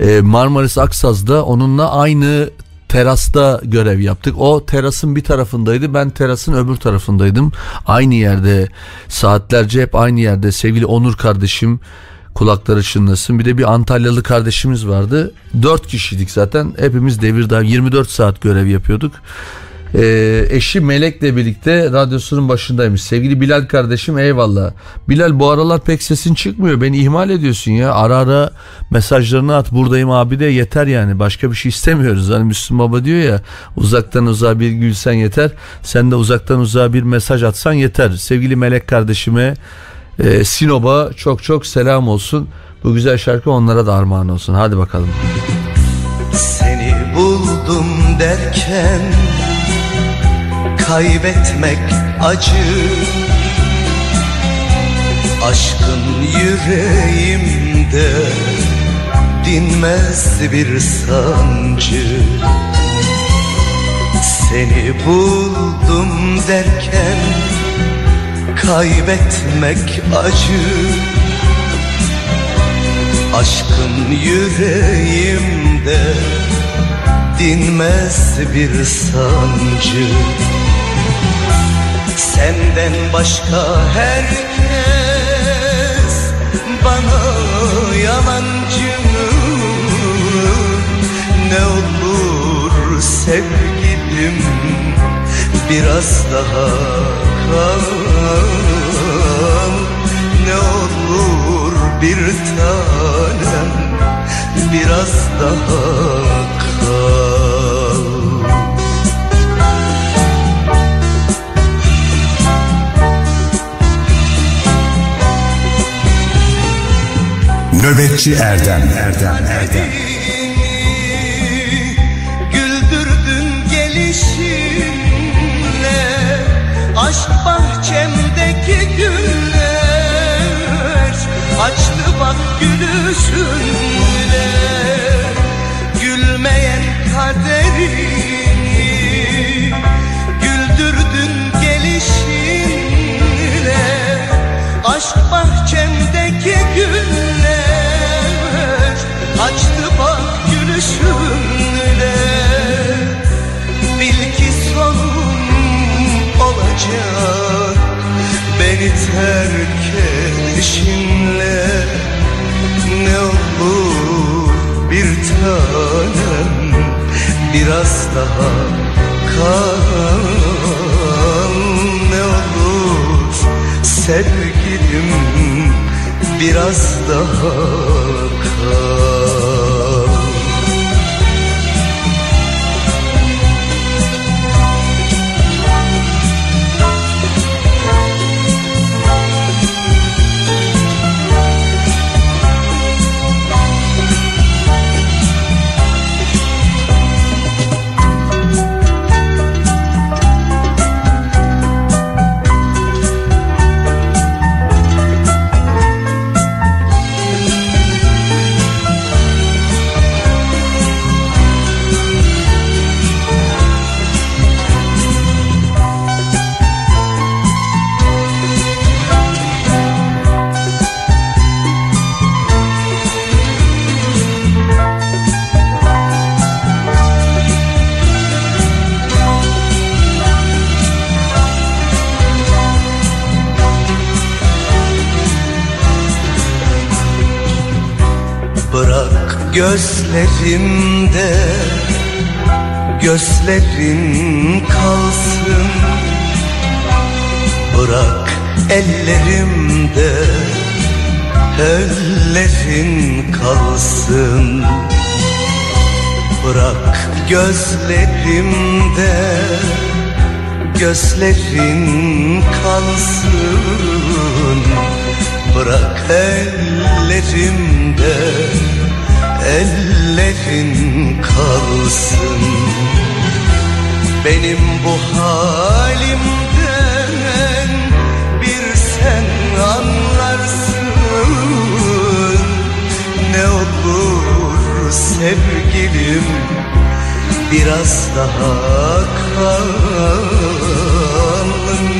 e, Marmaris Aksaz'da onunla aynı terasta görev yaptık. O terasın bir tarafındaydı. Ben terasın öbür tarafındaydım. Aynı yerde saatlerce hep aynı yerde sevgili Onur kardeşim kulakları çınlasın. Bir de bir Antalyalı kardeşimiz vardı. Dört kişiydik zaten. Hepimiz devirden 24 saat görev yapıyorduk. Ee, eşi Melek'le birlikte radyosunun başındaymış. Sevgili Bilal kardeşim eyvallah. Bilal bu aralar pek sesin çıkmıyor. Beni ihmal ediyorsun ya. Ara ara mesajlarını at buradayım abi de yeter yani. Başka bir şey istemiyoruz. Hani Müslüm Baba diyor ya uzaktan uzağa bir gülsen yeter. Sen de uzaktan uzağa bir mesaj atsan yeter. Sevgili Melek kardeşime e, Sinop'a çok çok selam olsun. Bu güzel şarkı onlara da armağan olsun. Hadi bakalım. Seni buldum derken kaybetmek acı. Aşkın yüreğimde dinmez bir sancı. Seni buldum derken kaybetmek acı. Aşkın yüreğimde dinmez bir sancı Senden başka herkes bana yalancı Ne olur sevgilim biraz daha kal Ne olur bir tanem biraz daha kal Nöbetçi Erdem. Erdem Erdem. Güldürdün gelişinle Aşk bahçemdeki güller. Açtı bak gülüşünle Gülmeyen kaderini. Güldürdün gelişinle Aşk bahçemdeki güller gülüşünle Bil ki sonum olacak. Beni terk edişinle Ne olur bir tanem biraz daha kal. Ne olur sevgilim biraz daha kal gözlerimde Gözlerin kalsın. Bırak ellerimde Ellerin kalsın. Bırak gözlerimde Gözlerin kalsın. Bırak ellerimde Ellerin kalsın. Benim bu halimden Bir sen anlarsın. Ne olur sevgilim Biraz daha kal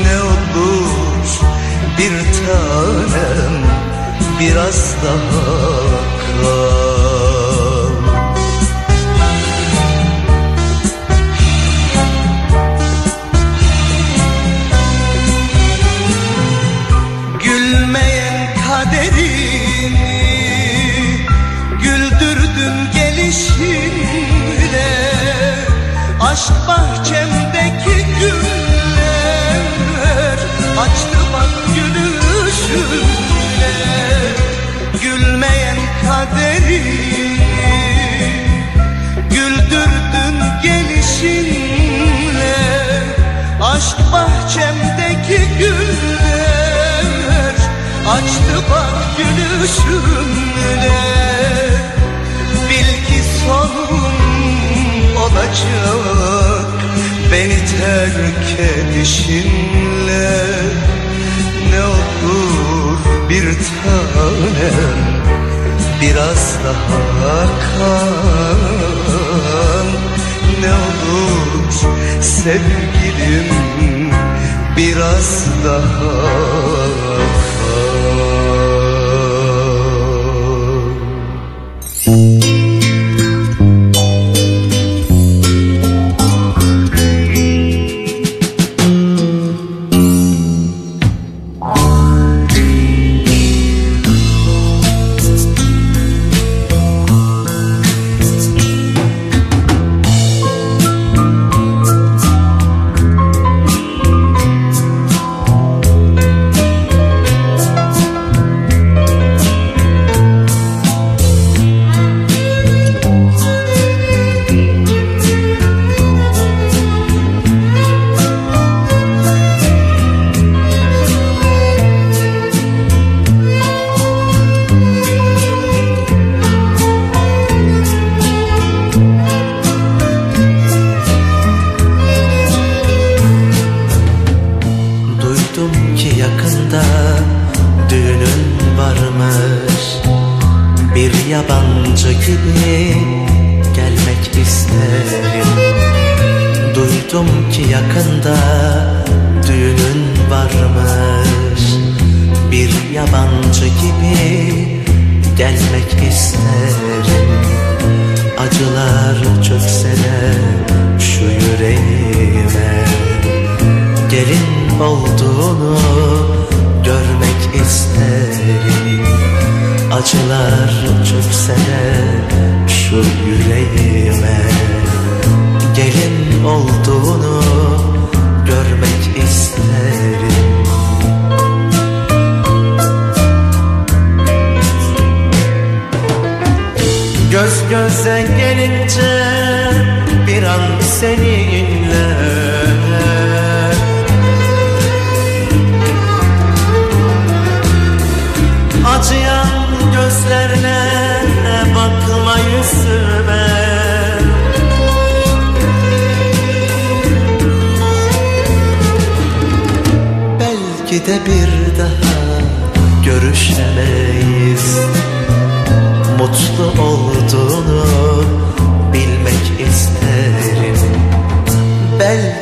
Ne olur bir tanem Biraz daha kal Gelişinle Aşk bahçemdeki güller. Açtı bak gülüşümle Gülmeyen kaderimi Güldürdün gelişinle Aşk bahçemdeki güller. Açtı bak gülüşümle olacak. Beni terk edişinle Ne olur bir tanem Biraz daha kal Ne olur sevgilim Biraz daha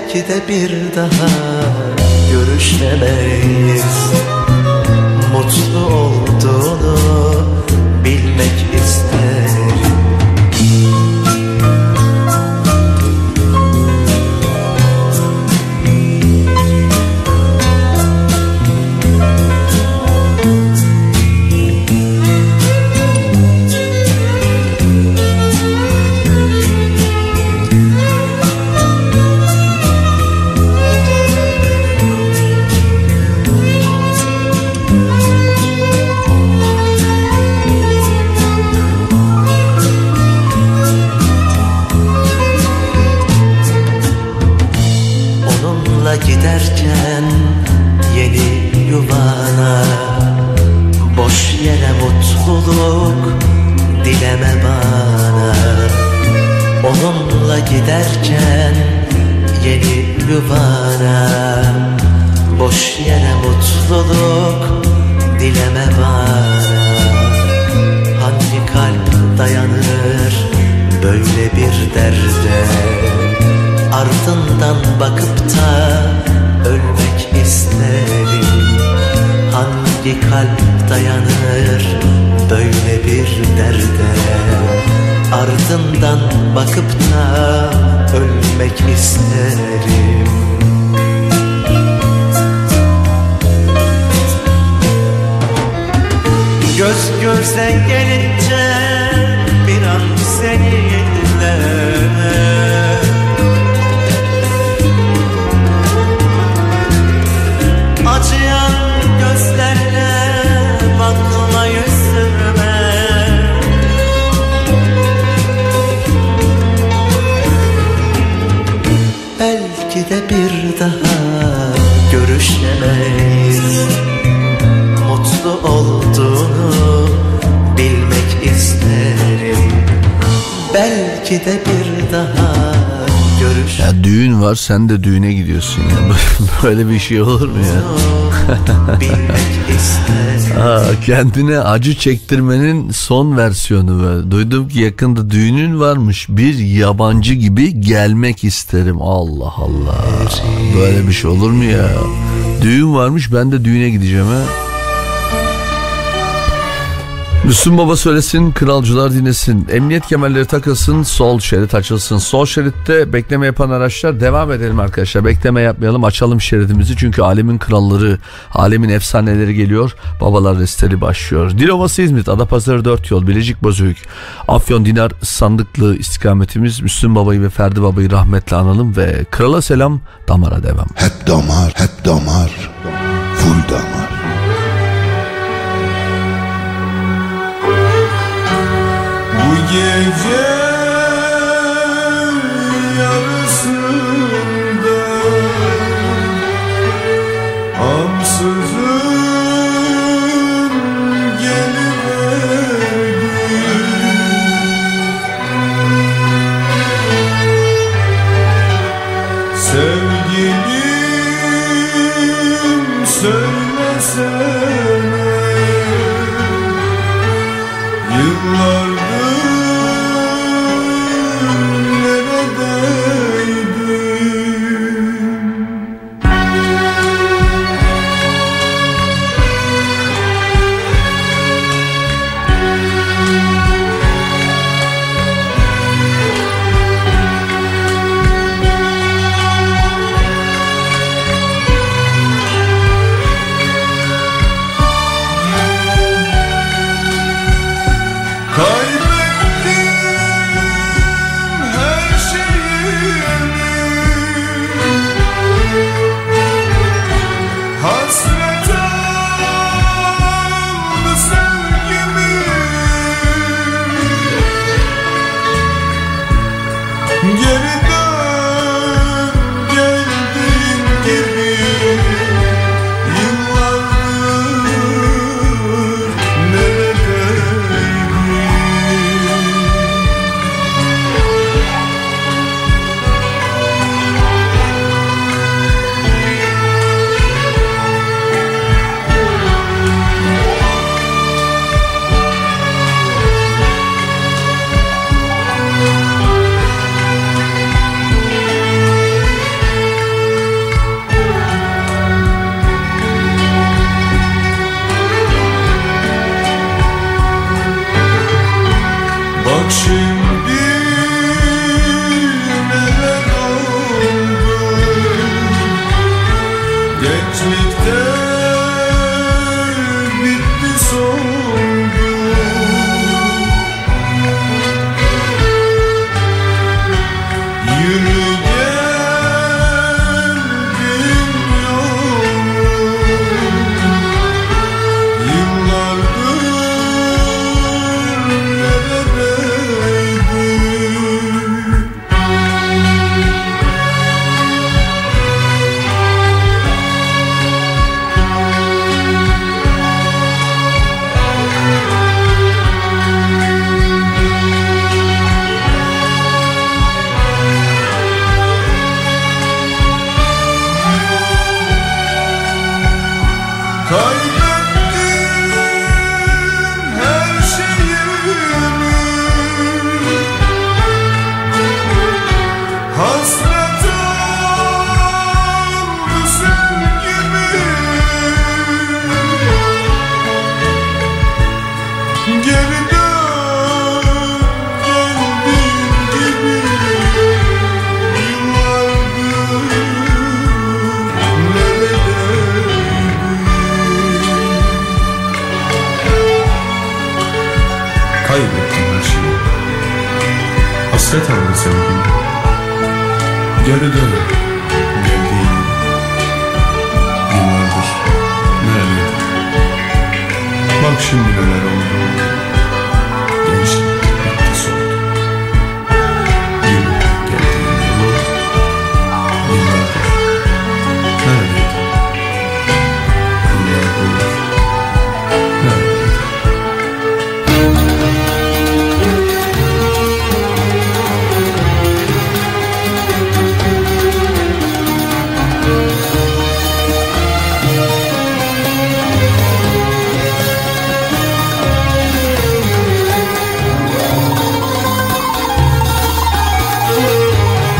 Belki de bir daha görüşemeyiz sen de düğüne gidiyorsun ya. Böyle bir şey olur mu ya? Aa, kendine acı çektirmenin son versiyonu ve duydum ki yakında düğünün varmış. Bir yabancı gibi gelmek isterim. Allah Allah. Böyle bir şey olur mu ya? Düğün varmış ben de düğüne gideceğim ha Müslüm Baba söylesin, kralcılar dinlesin. Emniyet kemerleri takılsın, sol şerit açılsın. Sol şeritte bekleme yapan araçlar devam edelim arkadaşlar. Bekleme yapmayalım, açalım şeridimizi. Çünkü alemin kralları, alemin efsaneleri geliyor. Babalar resteli başlıyor. Dilovası İzmit, Adapazarı 4 yol, Bilecik Bozüyük, Afyon Dinar Sandıklı istikametimiz. Müslüm Baba'yı ve Ferdi Baba'yı rahmetle analım ve krala selam, damara devam. Hep damar, hep damar, full damar. Bu gece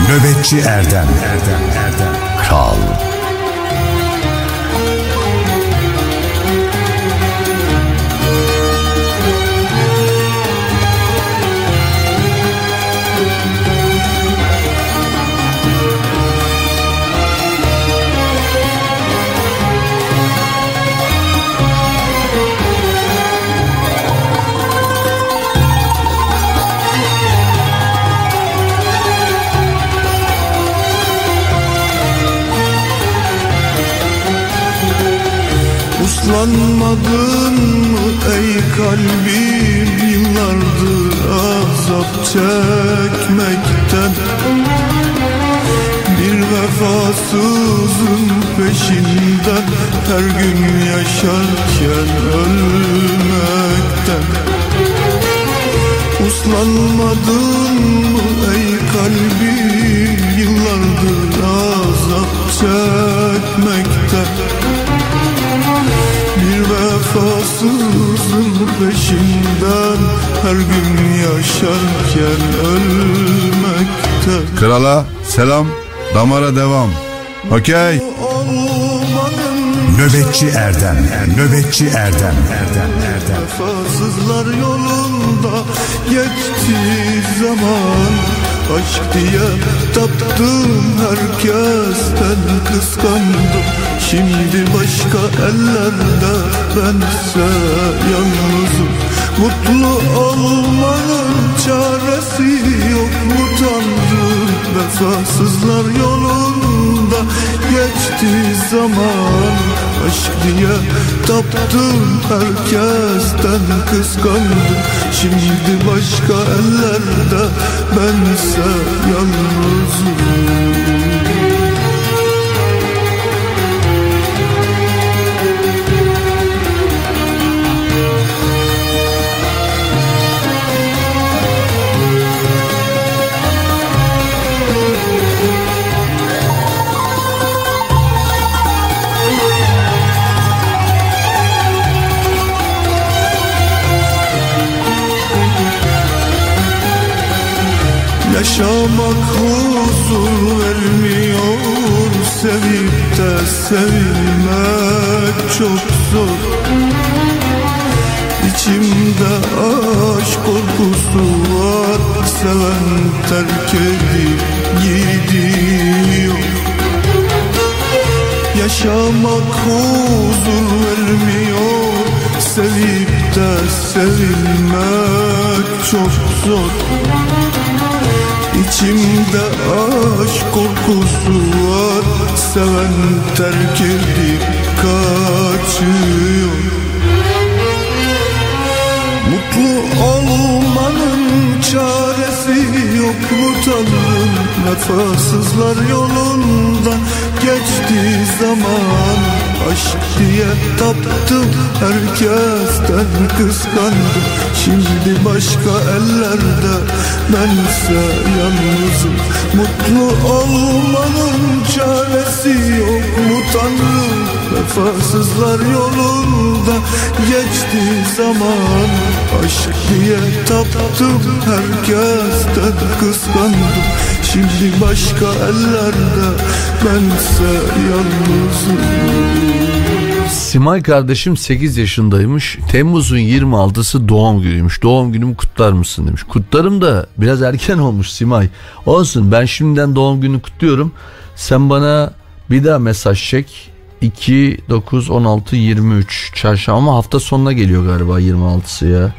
Nöbetçi Erdem. Erdem Erdem Kral Uslanmadın mı ey kalbim Yıllardır azap çekmekten. Bir vefasızın peşinden Her gün yaşarken ölmekten. Uslanmadın mı ey kalbim Yıllardır azap çekmekten vefasızın peşinden Her gün yaşarken ölmekte. Krala selam damara devam. Okey. Nöbetçi Erdem Nöbetçi Erdem Erdem Erdem. Vefasızlar yolunda geçti zaman Aşk diye taptım herkesten kıskandım. Şimdi başka ellerde bense yalnızım. Mutlu olmanın çaresi yok. Mu tanrım Vefasızlar yolunda. Geçti zaman Aşk diye taptım herkesten kıskandım. Şimdi başka ellerde bense yalnızım Yaşamak huzur vermiyor. Sevip de sevilmek çok zor. İçimde aşk korkusu var. Seven terk edip gidiyor. Yaşamak huzur vermiyor. Sevip de sevilmek çok zor İçimde aşk korkusu var. Seven terk edip kaçıyor. Mutlu olmanın çaresi yok mu tanrım Vefasızlar yolunda geçti zaman. Aşk diye taptım herkesten kıskandım. Şimdi başka ellerde bense yalnızım. Mutlu olmanın çaresi yok mu tanrım Vefasızlar yolunda geçti zaman Aşk diye taptım herkesten kıskandım Şimdi başka ellerde bense yalnızım Simay kardeşim 8 yaşındaymış. Temmuz'un 26'sı doğum günüymüş. Doğum günümü kutlar mısın demiş. Kutlarım da biraz erken olmuş Simay. Olsun ben şimdiden doğum günü kutluyorum. Sen bana bir daha mesaj çek. 2, 9, 16, 23 çarşamba ama hafta sonuna geliyor galiba 26'sı ya.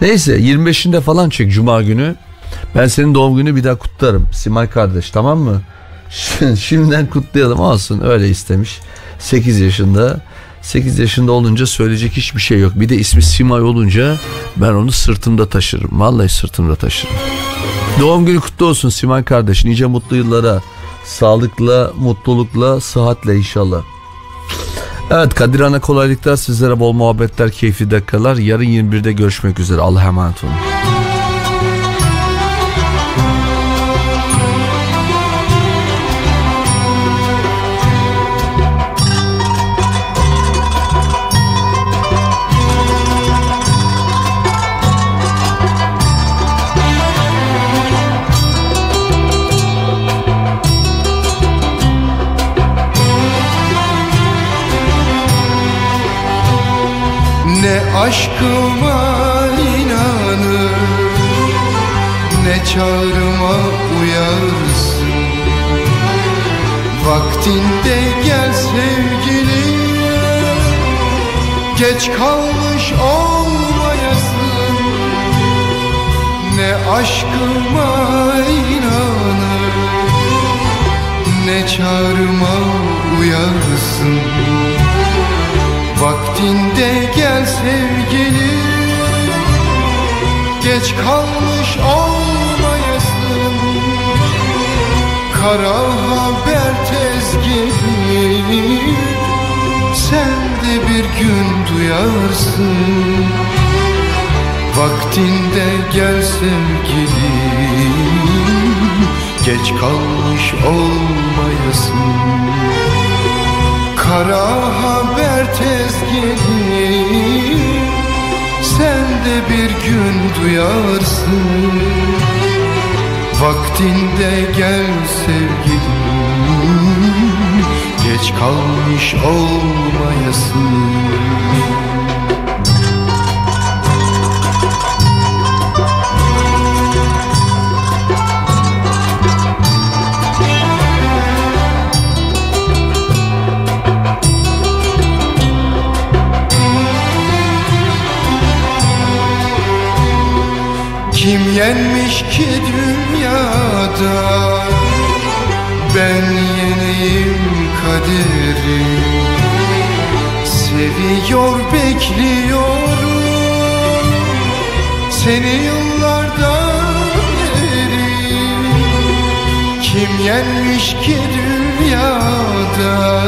Neyse 25'inde falan çek cuma günü. Ben senin doğum günü bir daha kutlarım. Simay kardeş tamam mı? Şimdiden kutlayalım olsun öyle istemiş. 8 yaşında 8 yaşında olunca söyleyecek hiçbir şey yok. Bir de ismi Simay olunca ben onu sırtımda taşırım. Vallahi sırtımda taşırım. Doğum günü kutlu olsun Simay kardeş. Nice mutlu yıllara. Sağlıkla, mutlulukla, sıhhatle inşallah. Evet Kadir Ana kolaylıklar sizlere bol muhabbetler, keyifli dakikalar. Yarın 21'de görüşmek üzere. Allah'a emanet olun. Aşkıma inanır. Ne çağrıma uyarsın. Vaktinde gel sevgilim Geç kalmış olmayasın. Ne aşkıma inanır. Ne çağrıma uyarsın Vaktinde gel sevgilim. Geç kalmış olmayasın. Kara haber tez Sen de bir gün duyarsın. Vaktinde gel sevgilim. Geç kalmış olmayasın. Kara haber tez gelir Sen de bir gün duyarsın. Vaktinde gel sevgilim. Geç kalmış olmayasın Kim yenmiş ki dünyada? Ben yeneyim kaderi. Seviyor bekliyorum. Seni yıllardan beri. Kim yenmiş ki dünyada?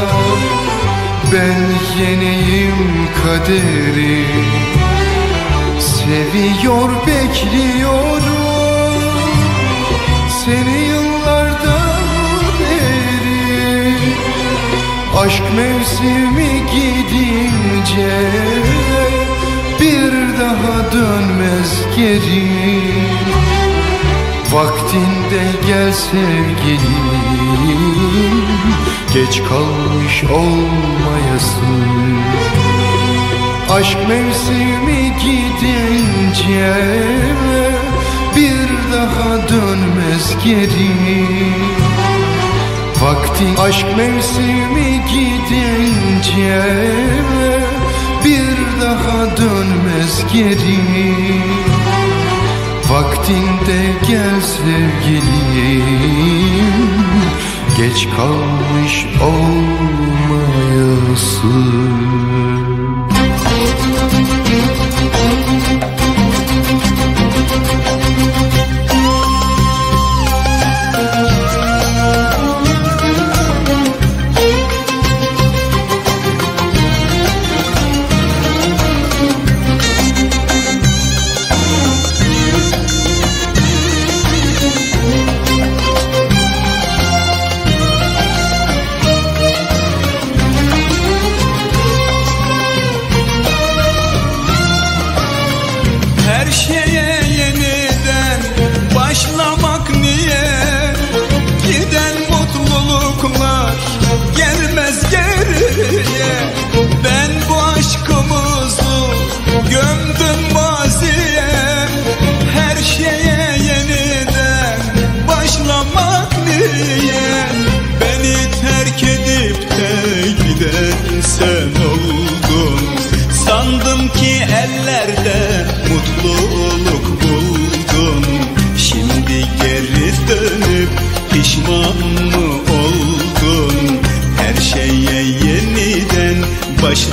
Ben yeneyim kaderi Seviyor bekliyorum. Seni yıllardan beri Aşk mevsimi gidince Bir daha dönmez geri. Vaktinde gel sevgilim Geç kalmış olmayasın Aşk mevsimi gidince bir daha dönmez geri. Vaktin aşk mevsimi gidince bir daha dönmez geri. Vaktinde gel sevgilim Geç kalmış olmayasın Thank you.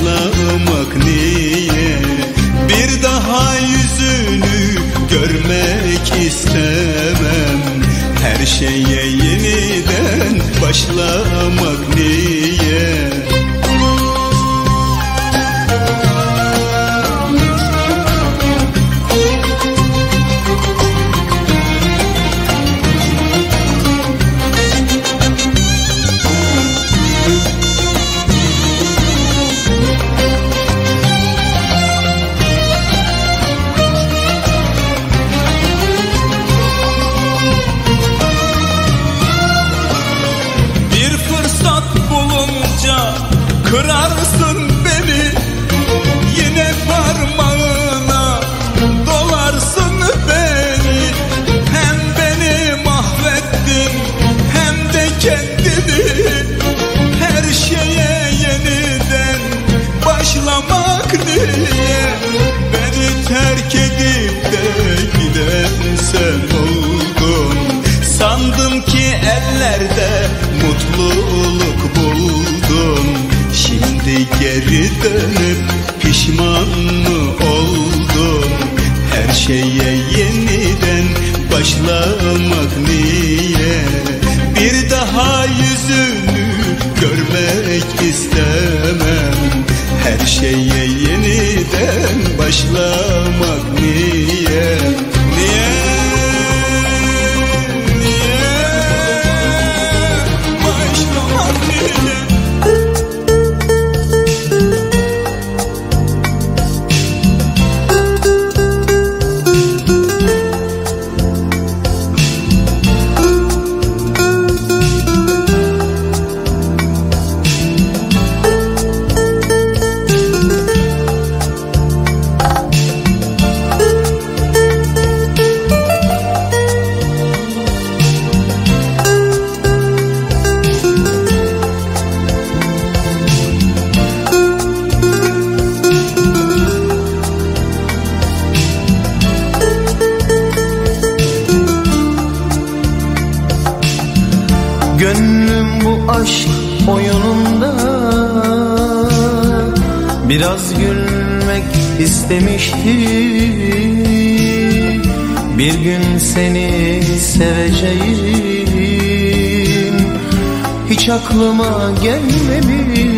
Başlamak niye? Bir daha yüzünü görmek istemem. Her şeye yeniden başlamak aklıma gelmemişti.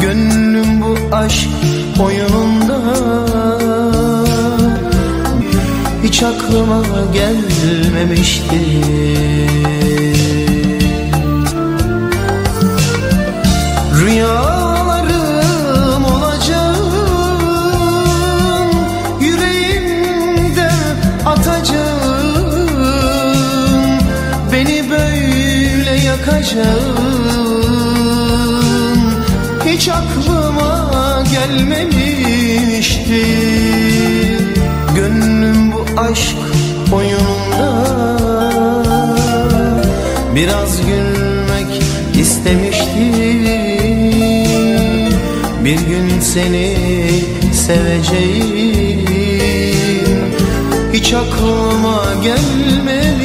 Gönlüm bu aşk oyununda. Hiç aklıma gelmemişti yakacağım Hiç aklıma gelmemişti Gönlüm bu aşk oyununda. Biraz gülmek istemişti Bir gün seni seveceğim. Hiç aklıma gelmemişti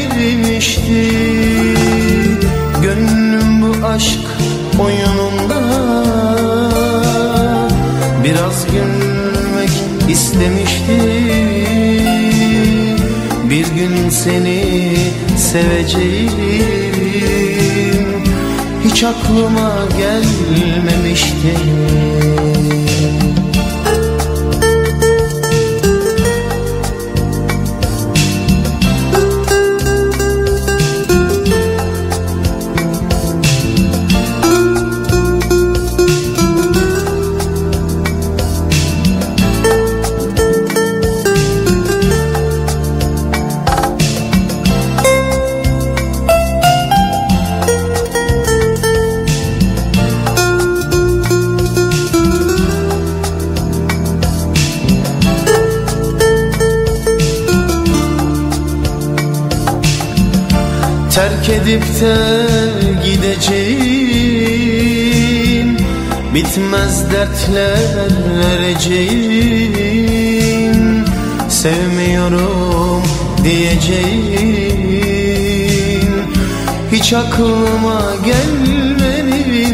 aşk oyununda. Biraz gülmek istemişti. Bir gün seni seveceğim. Hiç aklıma gelmemişti dertler vereceğim. Sevmiyorum diyeceğim. Hiç aklıma gelmemişti.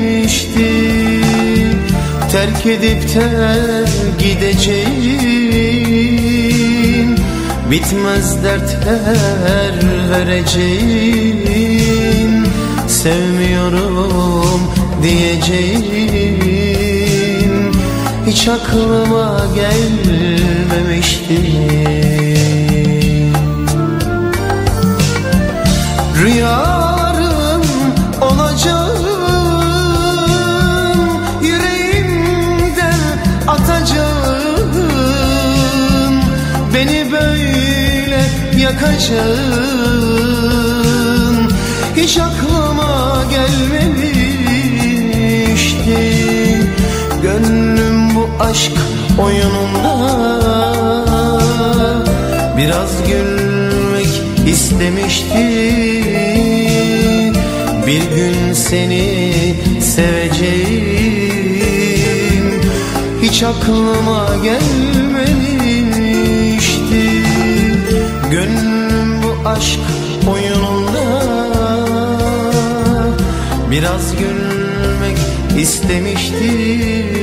Terk edip de gideceğim. Bitmez dertler vereceğim. Sevmiyorum diyeceğim Hiç aklıma gelmemişti Rüyalarım olacağım Yüreğimden atacağım. Beni böyle yakacağım. Hiç aklıma gelmemişti aşk oyununda. Biraz gülmek istemişti. Bir gün seni seveceğim. Hiç aklıma gelmemişti. Gönlüm bu aşk oyununda. Biraz gülmek istemişti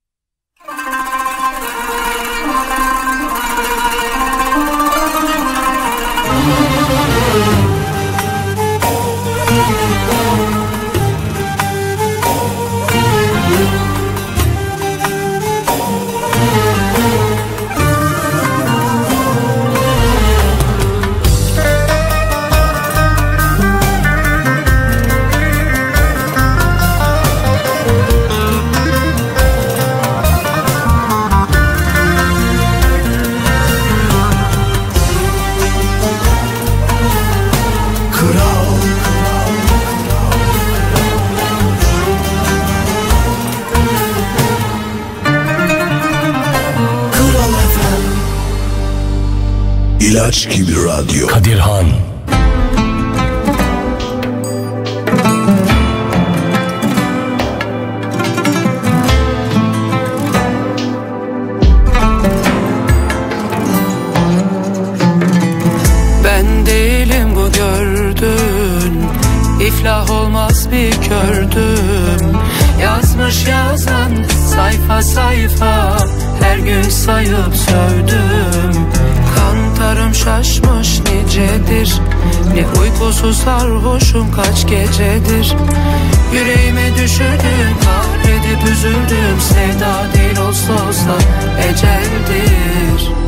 İlaç gibi radyo. Kadirhan. Ben değilim bu gördün. İflah olmaz bir kördüm. Yazmış yazan sayfa sayfa Her gün sayıp sövdüm Kantarım şaşmış nicedir. Ne uykusuz sarhoşum kaç gecedir. Yüreğime düşürdüm kahredip üzüldüm. Sevda değil olsa olsa eceldir